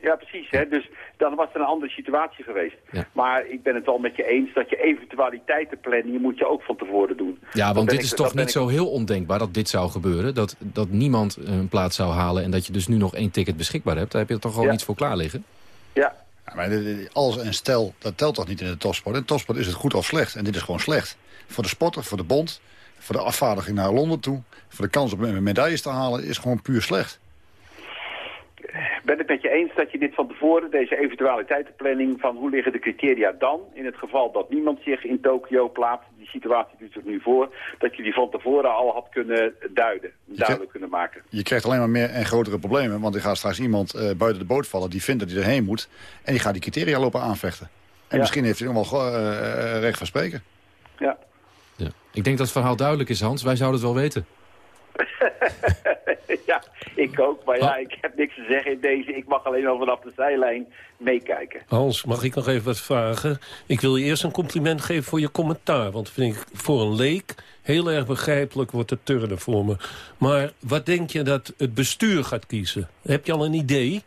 Ja, precies. Hè? Dus dan was er een andere situatie geweest. Ja. Maar ik ben het wel met je eens dat je eventualiteiten plannen, je moet je ook van tevoren doen. Ja, want dit is toch niet zo heel ondenkbaar dat dit zou gebeuren. Dat, dat niemand een plaats zou halen en dat je dus nu nog één ticket beschikbaar hebt. Daar heb je toch gewoon ja. iets voor klaar liggen? Ja. ja maar als en stel, dat telt toch niet in de topsport. In de topsport is het goed of slecht. En dit is gewoon slecht. Voor de sporter, voor de bond, voor de afvaardiging naar Londen toe... voor de kans om medailles te halen, is gewoon puur slecht ben het met je eens dat je dit van tevoren, deze eventualiteitenplanning van hoe liggen de criteria dan, in het geval dat niemand zich in Tokio plaatst, die situatie doet zich nu voor, dat je die van tevoren al had kunnen duiden, duidelijk kunnen maken. Je krijgt alleen maar meer en grotere problemen, want er gaat straks iemand uh, buiten de boot vallen die vindt dat hij erheen moet en die gaat die criteria lopen aanvechten. En ja. misschien heeft hij nog wel uh, recht van spreken. Ja. ja. Ik denk dat het verhaal duidelijk is, Hans. Wij zouden het wel weten. ik ook. Maar ja, ik heb niks te zeggen in deze. Ik mag alleen al vanaf de zijlijn meekijken. Hans, mag ik nog even wat vragen? Ik wil je eerst een compliment geven voor je commentaar. Want vind ik voor een leek heel erg begrijpelijk wordt het turnen voor me. Maar wat denk je dat het bestuur gaat kiezen? Heb je al een idee?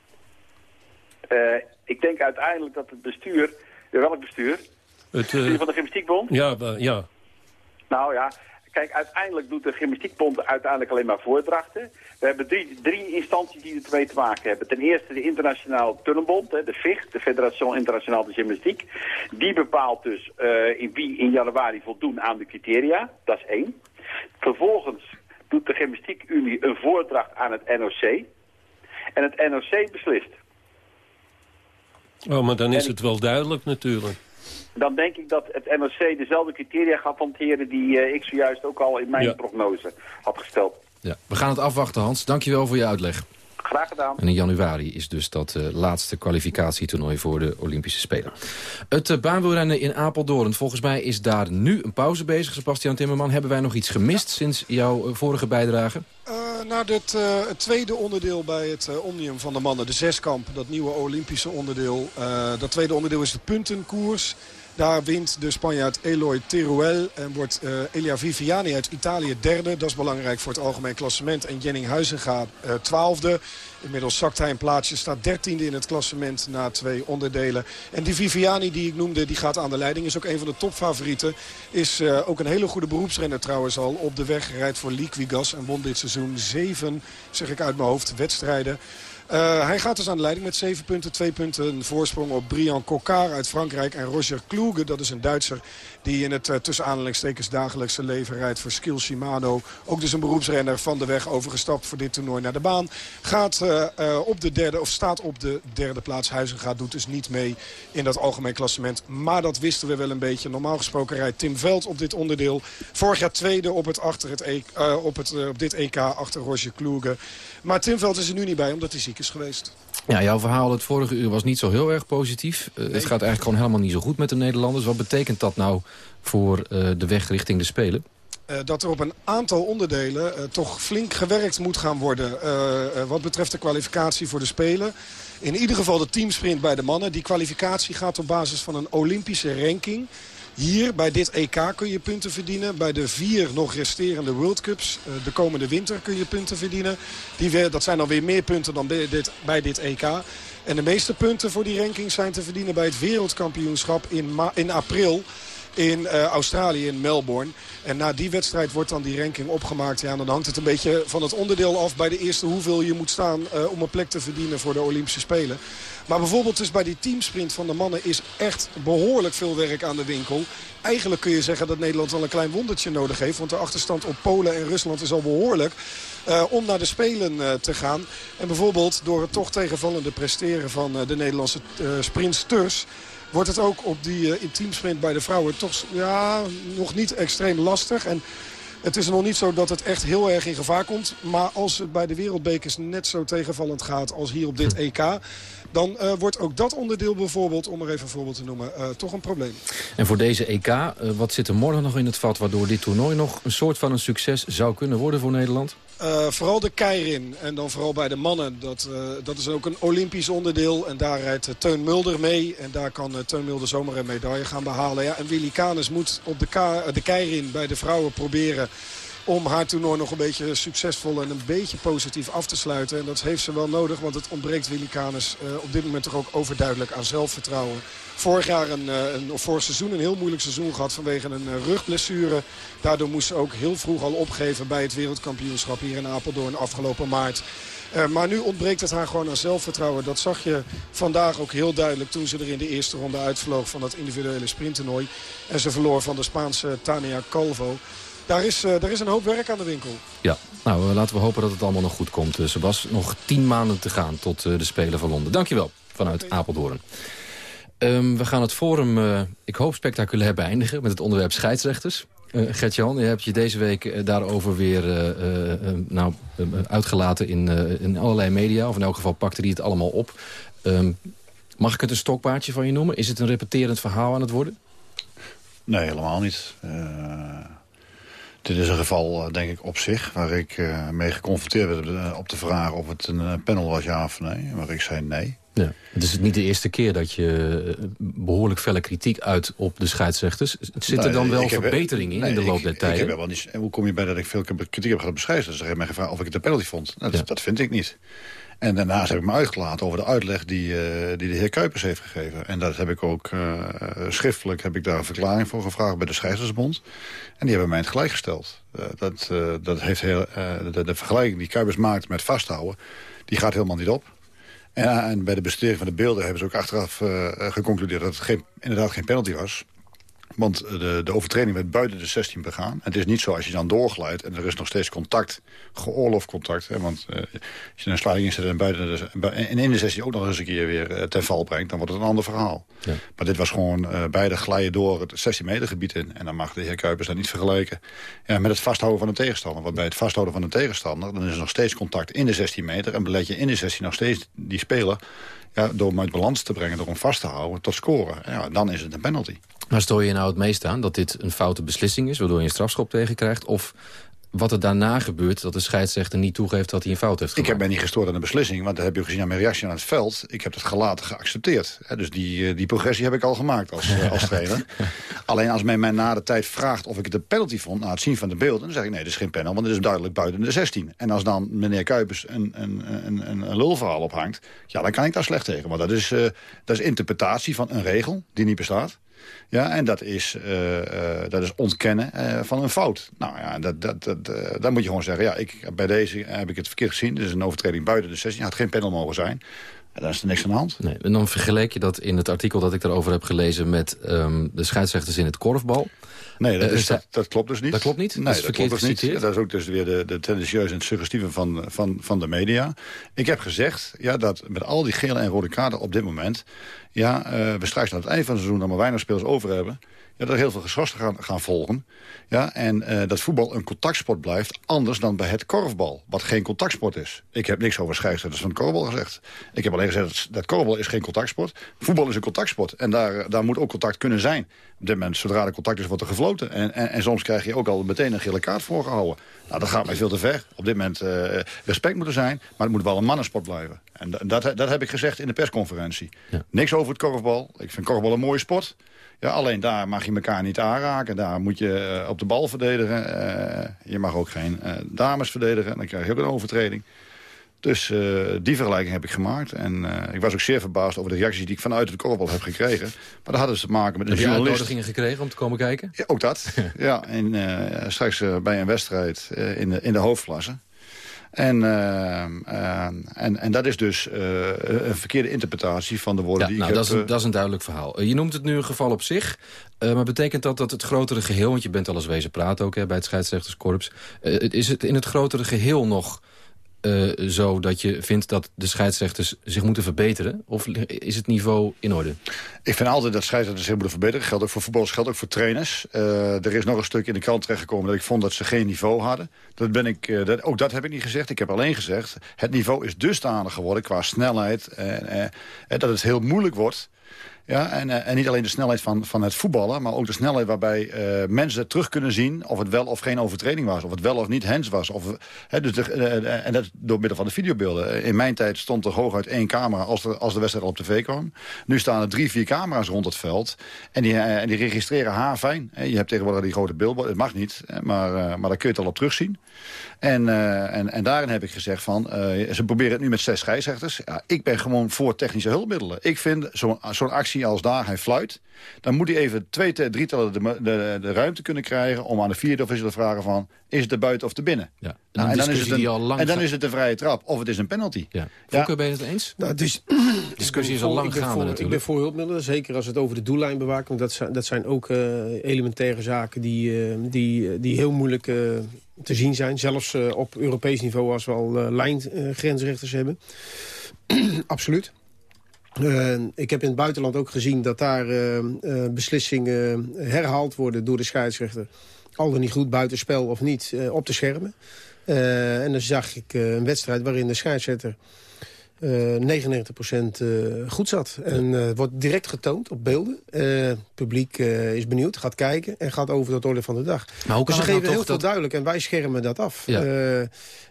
Uh, ik denk uiteindelijk dat het bestuur... Welk bestuur? Het, uh, van de Gymnastiekbond? Ja, ja. Nou ja, Kijk, uiteindelijk doet de gymnastiekbond uiteindelijk alleen maar voordrachten. We hebben drie, drie instanties die ermee te maken hebben. Ten eerste de Internationaal Tunnelbond, de FIG, de Federation Internationaal de Gymnastiek. Die bepaalt dus uh, in wie in januari voldoen aan de criteria. Dat is één. Vervolgens doet de Gymnastiekunie een voordracht aan het NOC. En het NOC beslist. Oh, maar dan is het wel duidelijk natuurlijk dan denk ik dat het NOC dezelfde criteria gaat hanteren... die uh, ik zojuist ook al in mijn ja. prognose had gesteld. Ja, we gaan het afwachten, Hans. Dankjewel voor je uitleg. Graag gedaan. En in januari is dus dat uh, laatste kwalificatietoernooi voor de Olympische Spelen. Het uh, baanwielrennen in Apeldoorn. Volgens mij is daar nu een pauze bezig. Sebastian Timmerman, hebben wij nog iets gemist sinds jouw vorige bijdrage? Uh, naar dit, uh, het tweede onderdeel bij het uh, Omnium van de mannen, de zeskamp. Dat nieuwe Olympische onderdeel. dat tweede onderdeel is de puntenkoers. Daar wint de Spanjaard Eloy Teruel en wordt uh, Elia Viviani uit Italië derde. Dat is belangrijk voor het algemeen klassement. En Jenning Huizenga uh, twaalfde. Inmiddels zakt hij een plaatsje, staat dertiende in het klassement na twee onderdelen. En die Viviani die ik noemde, die gaat aan de leiding. Is ook een van de topfavorieten. Is uh, ook een hele goede beroepsrenner trouwens al op de weg. Rijdt voor Liquigas en won dit seizoen zeven, zeg ik uit mijn hoofd, wedstrijden. Uh, hij gaat dus aan de leiding met 7 punten. 2 punten een voorsprong op Brian Coccard uit Frankrijk. En Roger Kloege, dat is een Duitser die in het uh, tussen aanhalingstekens dagelijkse leven rijdt voor Skill Shimano. Ook dus een beroepsrenner van de weg overgestapt voor dit toernooi naar de baan. Gaat uh, op de derde, of staat op de derde plaats. Huizenga doet dus niet mee in dat algemeen klassement. Maar dat wisten we wel een beetje. Normaal gesproken rijdt Tim Veld op dit onderdeel. Vorig jaar tweede op, het achter het e op, het, op dit EK achter Roger Kloege. Maar Tim Veld is er nu niet bij omdat hij ziek is geweest. Ja, jouw verhaal het vorige uur was niet zo heel erg positief. Uh, nee. Het gaat eigenlijk gewoon helemaal niet zo goed met de Nederlanders. Wat betekent dat nou voor uh, de weg richting de Spelen? Uh, dat er op een aantal onderdelen toch flink gewerkt moet gaan worden. Wat betreft de kwalificatie voor de Spelen. In ieder geval de teamsprint bij de mannen. Die kwalificatie gaat op basis van een Olympische ranking. Hier bij dit EK kun je punten verdienen. Bij de vier nog resterende World Cups de komende winter kun je punten verdienen. Die dat zijn dan weer meer punten dan bij dit, bij dit EK. En de meeste punten voor die ranking zijn te verdienen bij het wereldkampioenschap in, in april in uh, Australië, in Melbourne. En na die wedstrijd wordt dan die ranking opgemaakt. Ja, dan hangt het een beetje van het onderdeel af bij de eerste hoeveel je moet staan uh, om een plek te verdienen voor de Olympische Spelen. Maar bijvoorbeeld dus bij die teamsprint van de mannen is echt behoorlijk veel werk aan de winkel. Eigenlijk kun je zeggen dat Nederland wel een klein wondertje nodig heeft. Want de achterstand op Polen en Rusland is al behoorlijk. Uh, om naar de Spelen uh, te gaan. En bijvoorbeeld door het toch tegenvallende presteren van uh, de Nederlandse sprintsters wordt het ook op die uh, teamsprint bij de vrouwen toch ja, nog niet extreem lastig. En het is nog niet zo dat het echt heel erg in gevaar komt. Maar als het bij de wereldbekers net zo tegenvallend gaat als hier op dit EK... dan uh, wordt ook dat onderdeel bijvoorbeeld, om er even een voorbeeld te noemen, uh, toch een probleem. En voor deze EK, uh, wat zit er morgen nog in het vat... waardoor dit toernooi nog een soort van een succes zou kunnen worden voor Nederland? Uh, vooral de keirin. En dan vooral bij de mannen. Dat, uh, dat is ook een Olympisch onderdeel. En daar rijdt uh, Teun Mulder mee. En daar kan Teun Mulder zomaar een medaille gaan behalen. Ja, en Willy Canes moet op de, de keirin bij de vrouwen proberen om haar toernooi nog een beetje succesvol en een beetje positief af te sluiten. En dat heeft ze wel nodig, want het ontbreekt Willy Canes op dit moment toch ook overduidelijk aan zelfvertrouwen. Vorig jaar, een, een, of vorig seizoen, een heel moeilijk seizoen gehad vanwege een uh, rugblessure. Daardoor moest ze ook heel vroeg al opgeven bij het wereldkampioenschap hier in Apeldoorn afgelopen maart. Uh, maar nu ontbreekt het haar gewoon aan zelfvertrouwen. Dat zag je vandaag ook heel duidelijk toen ze er in de eerste ronde uitvloog van dat individuele sprinttoernooi. En ze verloor van de Spaanse Tania Calvo daar is, daar is een hoop werk aan de winkel. Ja, nou laten we hopen dat het allemaal nog goed komt. Sebas, nog tien maanden te gaan tot de Spelen van Londen. Dankjewel, vanuit. Apeldoorn. Um, we gaan het forum, ik hoop spectaculair beëindigen... met het onderwerp scheidsrechters. Gert-Jan, je hebt je deze week daarover weer nou, uitgelaten in, in allerlei media. Of in elk geval pakte hij het allemaal op. Um, mag ik het een stokpaardje van je noemen? Is het een repeterend verhaal aan het worden? Nee, helemaal niet. Dit is een geval, denk ik, op zich... waar ik uh, mee geconfronteerd werd op de vraag of het een panel was, ja of nee. Waar ik zei nee. Ja. Het is niet de eerste keer dat je behoorlijk felle kritiek uit op de scheidsrechters. Zit er dan wel verbetering in, nee, in de loop der tijden? Ik heb wel niet, en hoe kom je bij dat ik veel kritiek heb gehad op de scheidsrechters? Ze hebben mij gevraagd of ik het een penalty vond. Nou, dat, ja. dat vind ik niet. En daarnaast heb ik me uitgelaten over de uitleg die, uh, die de heer Kuipers heeft gegeven. En dat heb ik ook uh, schriftelijk heb ik daar een verklaring voor gevraagd bij de Scheidsrechtersbond. En die hebben mij het gelijk gesteld. Uh, dat, dat heeft heel, de, de, vergelijking die Kuipers maakt met vasthouden, die gaat helemaal niet op. En, en bij de bestudering van de beelden hebben ze ook achteraf geconcludeerd dat het geen, inderdaad geen penalty was. Want de, de overtreding werd buiten de 16 begaan. En het is niet zo als je dan doorglijdt en er is nog steeds contact, geoorloofd contact. Hè, want uh, als je een sliding inzet en, buiten de, en in de 16 ook nog eens een keer weer uh, ten val brengt, dan wordt het een ander verhaal. Ja. Maar dit was gewoon uh, beide glijden door het 16 meter gebied in. En dan mag de heer Kuipers dat niet vergelijken ja, met het vasthouden van een tegenstander. Want bij het vasthouden van een tegenstander, dan is er nog steeds contact in de 16 meter. En beleid je in de 16 nog steeds die speler ja, door hem uit balans te brengen, door hem vast te houden tot scoren. Ja, dan is het een penalty. Maar stoor je nou het meest aan dat dit een foute beslissing is... waardoor je een strafschop tegen krijgt? Of wat er daarna gebeurt, dat de scheidsrechter niet toegeeft dat hij een fout heeft gemaakt? Ik heb mij niet gestoord aan de beslissing, want dat heb je gezien aan mijn reactie aan het veld. Ik heb het gelaten geaccepteerd. Dus die, die progressie heb ik al gemaakt als, als trainer. Alleen als men mij na de tijd vraagt of ik het een penalty vond... na het zien van de beelden, dan zeg ik nee, dit is geen penalty... want het is duidelijk buiten de 16. En als dan meneer Kuipers een, een, een, een, een lulverhaal ophangt... ja, dan kan ik daar slecht tegen. Want dat is, uh, dat is interpretatie van een regel die niet bestaat. Ja, en dat is, uh, uh, dat is ontkennen uh, van een fout. Nou ja, dat, dat, dat, dan moet je gewoon zeggen... ja, ik, bij deze heb ik het verkeerd gezien. Dit is een overtreding buiten de 16. had geen panel mogen zijn. En dan is er niks aan de hand. Nee, en dan vergelijk je dat in het artikel dat ik daarover heb gelezen... met um, de scheidsrechters in het korfbal. Nee, dat, is, dat, dat, klopt dus niet. Dat klopt niet? Nee, dat is verkeerd dat klopt dus niet. Dat is ook dus weer de, de tendentieuze en het suggestieve van, van, van de media. Ik heb gezegd ja, dat met al die gele en rode kaarten op dit moment... ja, uh, we straks aan het eind van het seizoen... dat we weinig spelers over hebben... Ja, dat er heel veel geschorsten gaan, gaan volgen. Ja, en uh, dat voetbal een contactsport blijft, anders dan bij het korfbal. Wat geen contactsport is. Ik heb niks over scheidsrechters van korfbal gezegd. Ik heb alleen gezegd, dat, korfbal is geen contactsport. Voetbal is een contactsport. En daar, daar moet ook contact kunnen zijn. Op dit zodra er contact is, wordt er gefloten. En, en, en soms krijg je ook al meteen een gele kaart voorgehouden. Nou, dat gaat mij veel te ver. Op dit moment uh, respect moet er zijn, maar het moet wel een mannensport blijven. En dat, dat heb ik gezegd in de persconferentie. Ja. Niks over het korfbal. Ik vind korfbal een mooie sport. Ja, alleen daar mag je elkaar niet aanraken. Daar moet je uh, op de bal verdedigen. Uh, je mag ook geen dames verdedigen. Dan krijg je ook een overtreding. Dus uh, die vergelijking heb ik gemaakt. En uh, ik was ook zeer verbaasd over de reacties die ik vanuit het korpel heb gekregen. Maar dat hadden ze te maken met een heb je uitnodigingen gekregen om te komen kijken? Ja, ook dat. ja, en uh, straks bij een wedstrijd in, de, in de hoofdklasse. En, en, en dat is dus een verkeerde interpretatie van de woorden ja, die nou, ik dat heb... Is een, dat is een duidelijk verhaal. je noemt het nu een geval op zich. maar betekent dat dat het grotere geheel... want je bent al eens wezen praten ook hè, bij het scheidsrechterskorps... is het in het grotere geheel nog uh, zo dat je vindt dat de scheidsrechters zich moeten verbeteren? Of is het niveau in orde? Ik vind altijd dat scheidsrechters zich moeten verbeteren. Geldt ook voor voetballers, geldt ook voor trainers. Uh, er is nog een stuk in de krant terechtgekomen dat ik vond dat ze geen niveau hadden. Dat ben ik, uh, dat, ook dat heb ik niet gezegd. Ik heb alleen gezegd, het niveau is dusdanig geworden qua snelheid... en dat het heel moeilijk wordt ja, en, uh, en niet alleen de snelheid van, van het voetballen... maar ook de snelheid waarbij uh, mensen terug kunnen zien... of het wel of geen overtreding was. Of het wel of niet hands was. Of, hè, dus de, uh, en dat door middel van de videobeelden. In mijn tijd stond er hooguit één camera als de, als de wedstrijd al op tv kwam. Nu staan er drie, vier camera's rond het veld. En die, en die registreren haar fijn. Je hebt tegenwoordig die grote beelden. Het mag niet, maar, maar daar kun je het al op terugzien. En, en, en daarin heb ik gezegd van... ze proberen het nu met zes scheidsrechters. Ja, ik ben gewoon voor technische hulpmiddelen. Ik vind zo'n zo'n actie als daar hij fluit... dan moet hij even twee, drie tellen de, de, de, ruimte kunnen krijgen... om aan de vierde official te vragen van... is het er buiten of te binnen? Ja. Nou, en, dan is het al lang en dan is het een vrije trap of het is een penalty. Ja. Volker, ben je het eens? Nou, het is, de discussie is al lang gaande natuurlijk. Ik ben voor hulpmiddelen, zeker als het over de doellijnbewaking... dat zijn, dat zijn ook uh, elementaire zaken die, uh, die, die heel moeilijk... Uh, te zien zijn, zelfs op Europees niveau als we al lijngrensrechters hebben. Absoluut. Uh, ik heb in het buitenland ook gezien dat daar uh, uh, beslissingen herhaald worden door de scheidsrechter. Al dan niet goed, buitenspel of niet, op de schermen. en dan zag ik een wedstrijd waarin de scheidsrechter 99% goed zat. En wordt direct getoond op beelden. Het publiek is benieuwd, gaat kijken en gaat over tot orde van de dag. Maar hoe kan dus ze het geven nou heel toch veel dat- duidelijk en wij schermen dat af. Ja.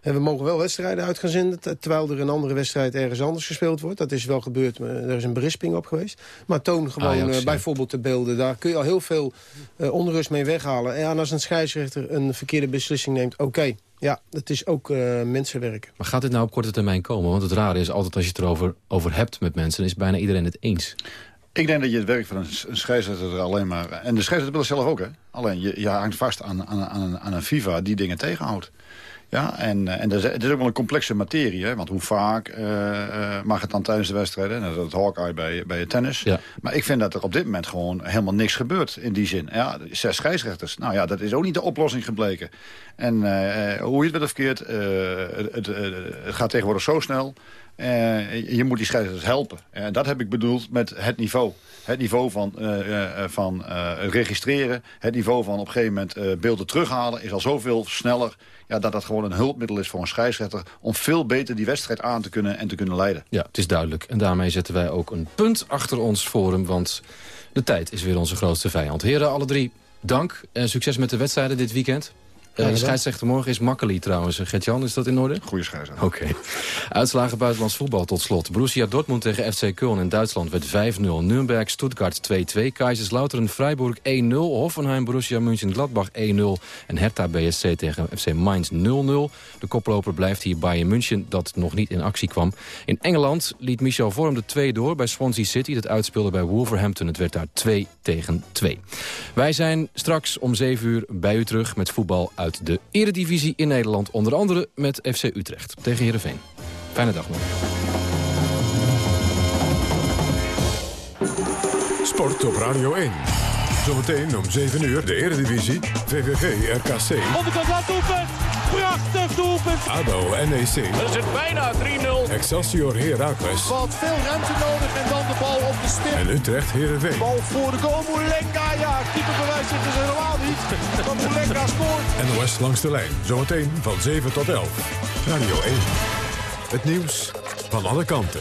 en we mogen wel wedstrijden uit gaan zenden... ter- terwijl er een andere wedstrijd ergens anders gespeeld wordt. Dat is wel gebeurd, maar er is een berisping op geweest. Maar toon gewoon Ajax, eh, ja. bijvoorbeeld de beelden. Daar kun je al heel veel eh, onrust mee weghalen. En als een scheidsrechter een verkeerde beslissing neemt... oké, ja, het is ook eh, mensenwerk. Maar gaat dit nou op korte termijn komen? Want het rare is altijd als je het erover over hebt met mensen... dan is bijna iedereen het eens. Ik denk dat je het werk van een, een scheidsrechter er alleen maar... En de scheidsrechter wil zelf ook, hè? Alleen, je, je hangt vast aan, aan, aan, aan een FIFA die dingen tegenhoudt. Ja, en, eh, en dat is, het is ook wel een complexe materie, hè? Want hoe vaak eh, eh, mag het dan tijdens de wedstrijden? Nou, dat Hawkeye bij, bij het tennis. Ja. Maar ik vind dat er op dit moment gewoon helemaal niks gebeurt in die zin. Ja, zes scheidsrechters. Nou ja, dat is ook niet de oplossing gebleken. En hoe je het wel of verkeerd, het, het gaat tegenwoordig zo snel... Eh, je moet die scheidsrechters helpen. En dat heb ik bedoeld met het niveau. Het niveau van, eh, eh, van eh, registreren. Het niveau van op een gegeven moment eh, beelden terughalen... is al zoveel sneller ja, dat dat gewoon een hulpmiddel is voor een scheidsrechter... om veel beter die wedstrijd aan te kunnen en te kunnen leiden. Ja, het is duidelijk. En daarmee zetten wij ook een punt achter ons forum... want de tijd is weer onze grootste vijand. Heren, alle drie, dank en succes met de wedstrijden dit weekend. Eh, de gedaan. scheidsrechter morgen is Makkeli trouwens. Gert-Jan, is dat in orde? Goeie scheidsrechter. Oké. Uitslagen buitenlands voetbal tot slot. Borussia Dortmund tegen FC Köln in Duitsland werd 5-0. Nürnberg, Stuttgart 2-2. Kaiserslautern, Freiburg 1-0. Hoffenheim, Borussia Mönchengladbach 1-0. En Hertha BSC tegen FC Mainz 0-0. De koploper blijft hier Bayern München, dat nog niet in actie kwam. In Engeland liet Michel Vorm de 2 door bij Swansea City. Dat uitspeelde bij Wolverhampton. Het werd daar 2 tegen 2. Wij zijn straks om 7 uur bij u terug met voetbal uit de eredivisie in Nederland. Onder andere met FC Utrecht tegen Heerenveen. Fijne dag nog. Sport op Radio 1. Zometeen om 7 uur de Eredivisie, VVV RKC, Onderkant laat doelpunt. Prachtig doelpunt. ADO NEC, Dat is het bijna 3-0. Excelsior Heracles Valt veel ruimte nodig en dan de bal op de stip. en Utrecht Heerenveen. Bal voor de goal. Moulenga, ja. Keeper bewijst zich dus helemaal niet. Maar Moulenga scoort. NOS langs de lijn. Zometeen van 7 tot 11. Radio 1. Het nieuws van alle kanten.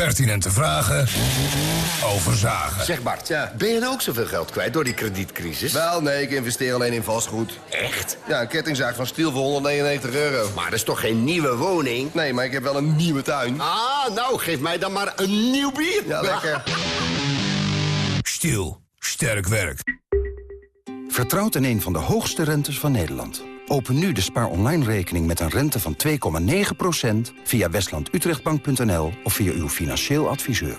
Pertinente vragen over zagen. Zeg Bart, ja. ben je nou ook zoveel geld kwijt door die kredietcrisis? Wel, nee, ik investeer alleen in vastgoed. Echt? Ja, een kettingzaag van Stiel voor 199 euro. Maar dat is toch geen nieuwe woning? Nee, maar ik heb wel een nieuwe tuin. Ah, nou, geef mij dan maar een nieuw bier. Ja, lekker. Stiel, sterk werk. Vertrouwt in een van de hoogste rentes van Nederland. Open nu de spaar online rekening met een rente van 2,9% via westlandutrechtbank.nl of via uw financieel adviseur.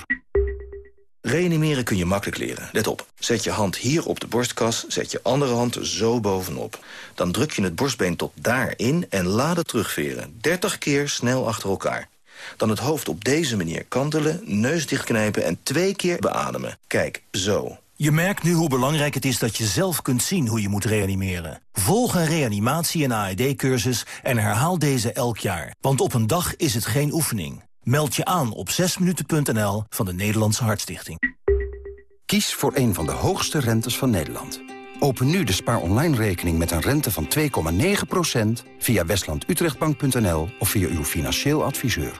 Reanimeren kun je makkelijk leren. Let op. Zet je hand hier op de borstkas, zet je andere hand zo bovenop. Dan druk je het borstbeen tot daarin en laat het terugveren. 30 keer snel achter elkaar. Dan het hoofd op deze manier kantelen, neus dichtknijpen en twee keer beademen. Kijk, zo. Je merkt nu hoe belangrijk het is dat je zelf kunt zien hoe je moet reanimeren. Volg een reanimatie- en AED-cursus en herhaal deze elk jaar. Want op een dag is het geen oefening. Meld je aan op 6minuten.nl van de Nederlandse Hartstichting. Kies voor een van de hoogste rentes van Nederland. Open nu de spaar online rekening met een rente van 2,9% via westlandutrechtbank.nl of via uw financieel adviseur.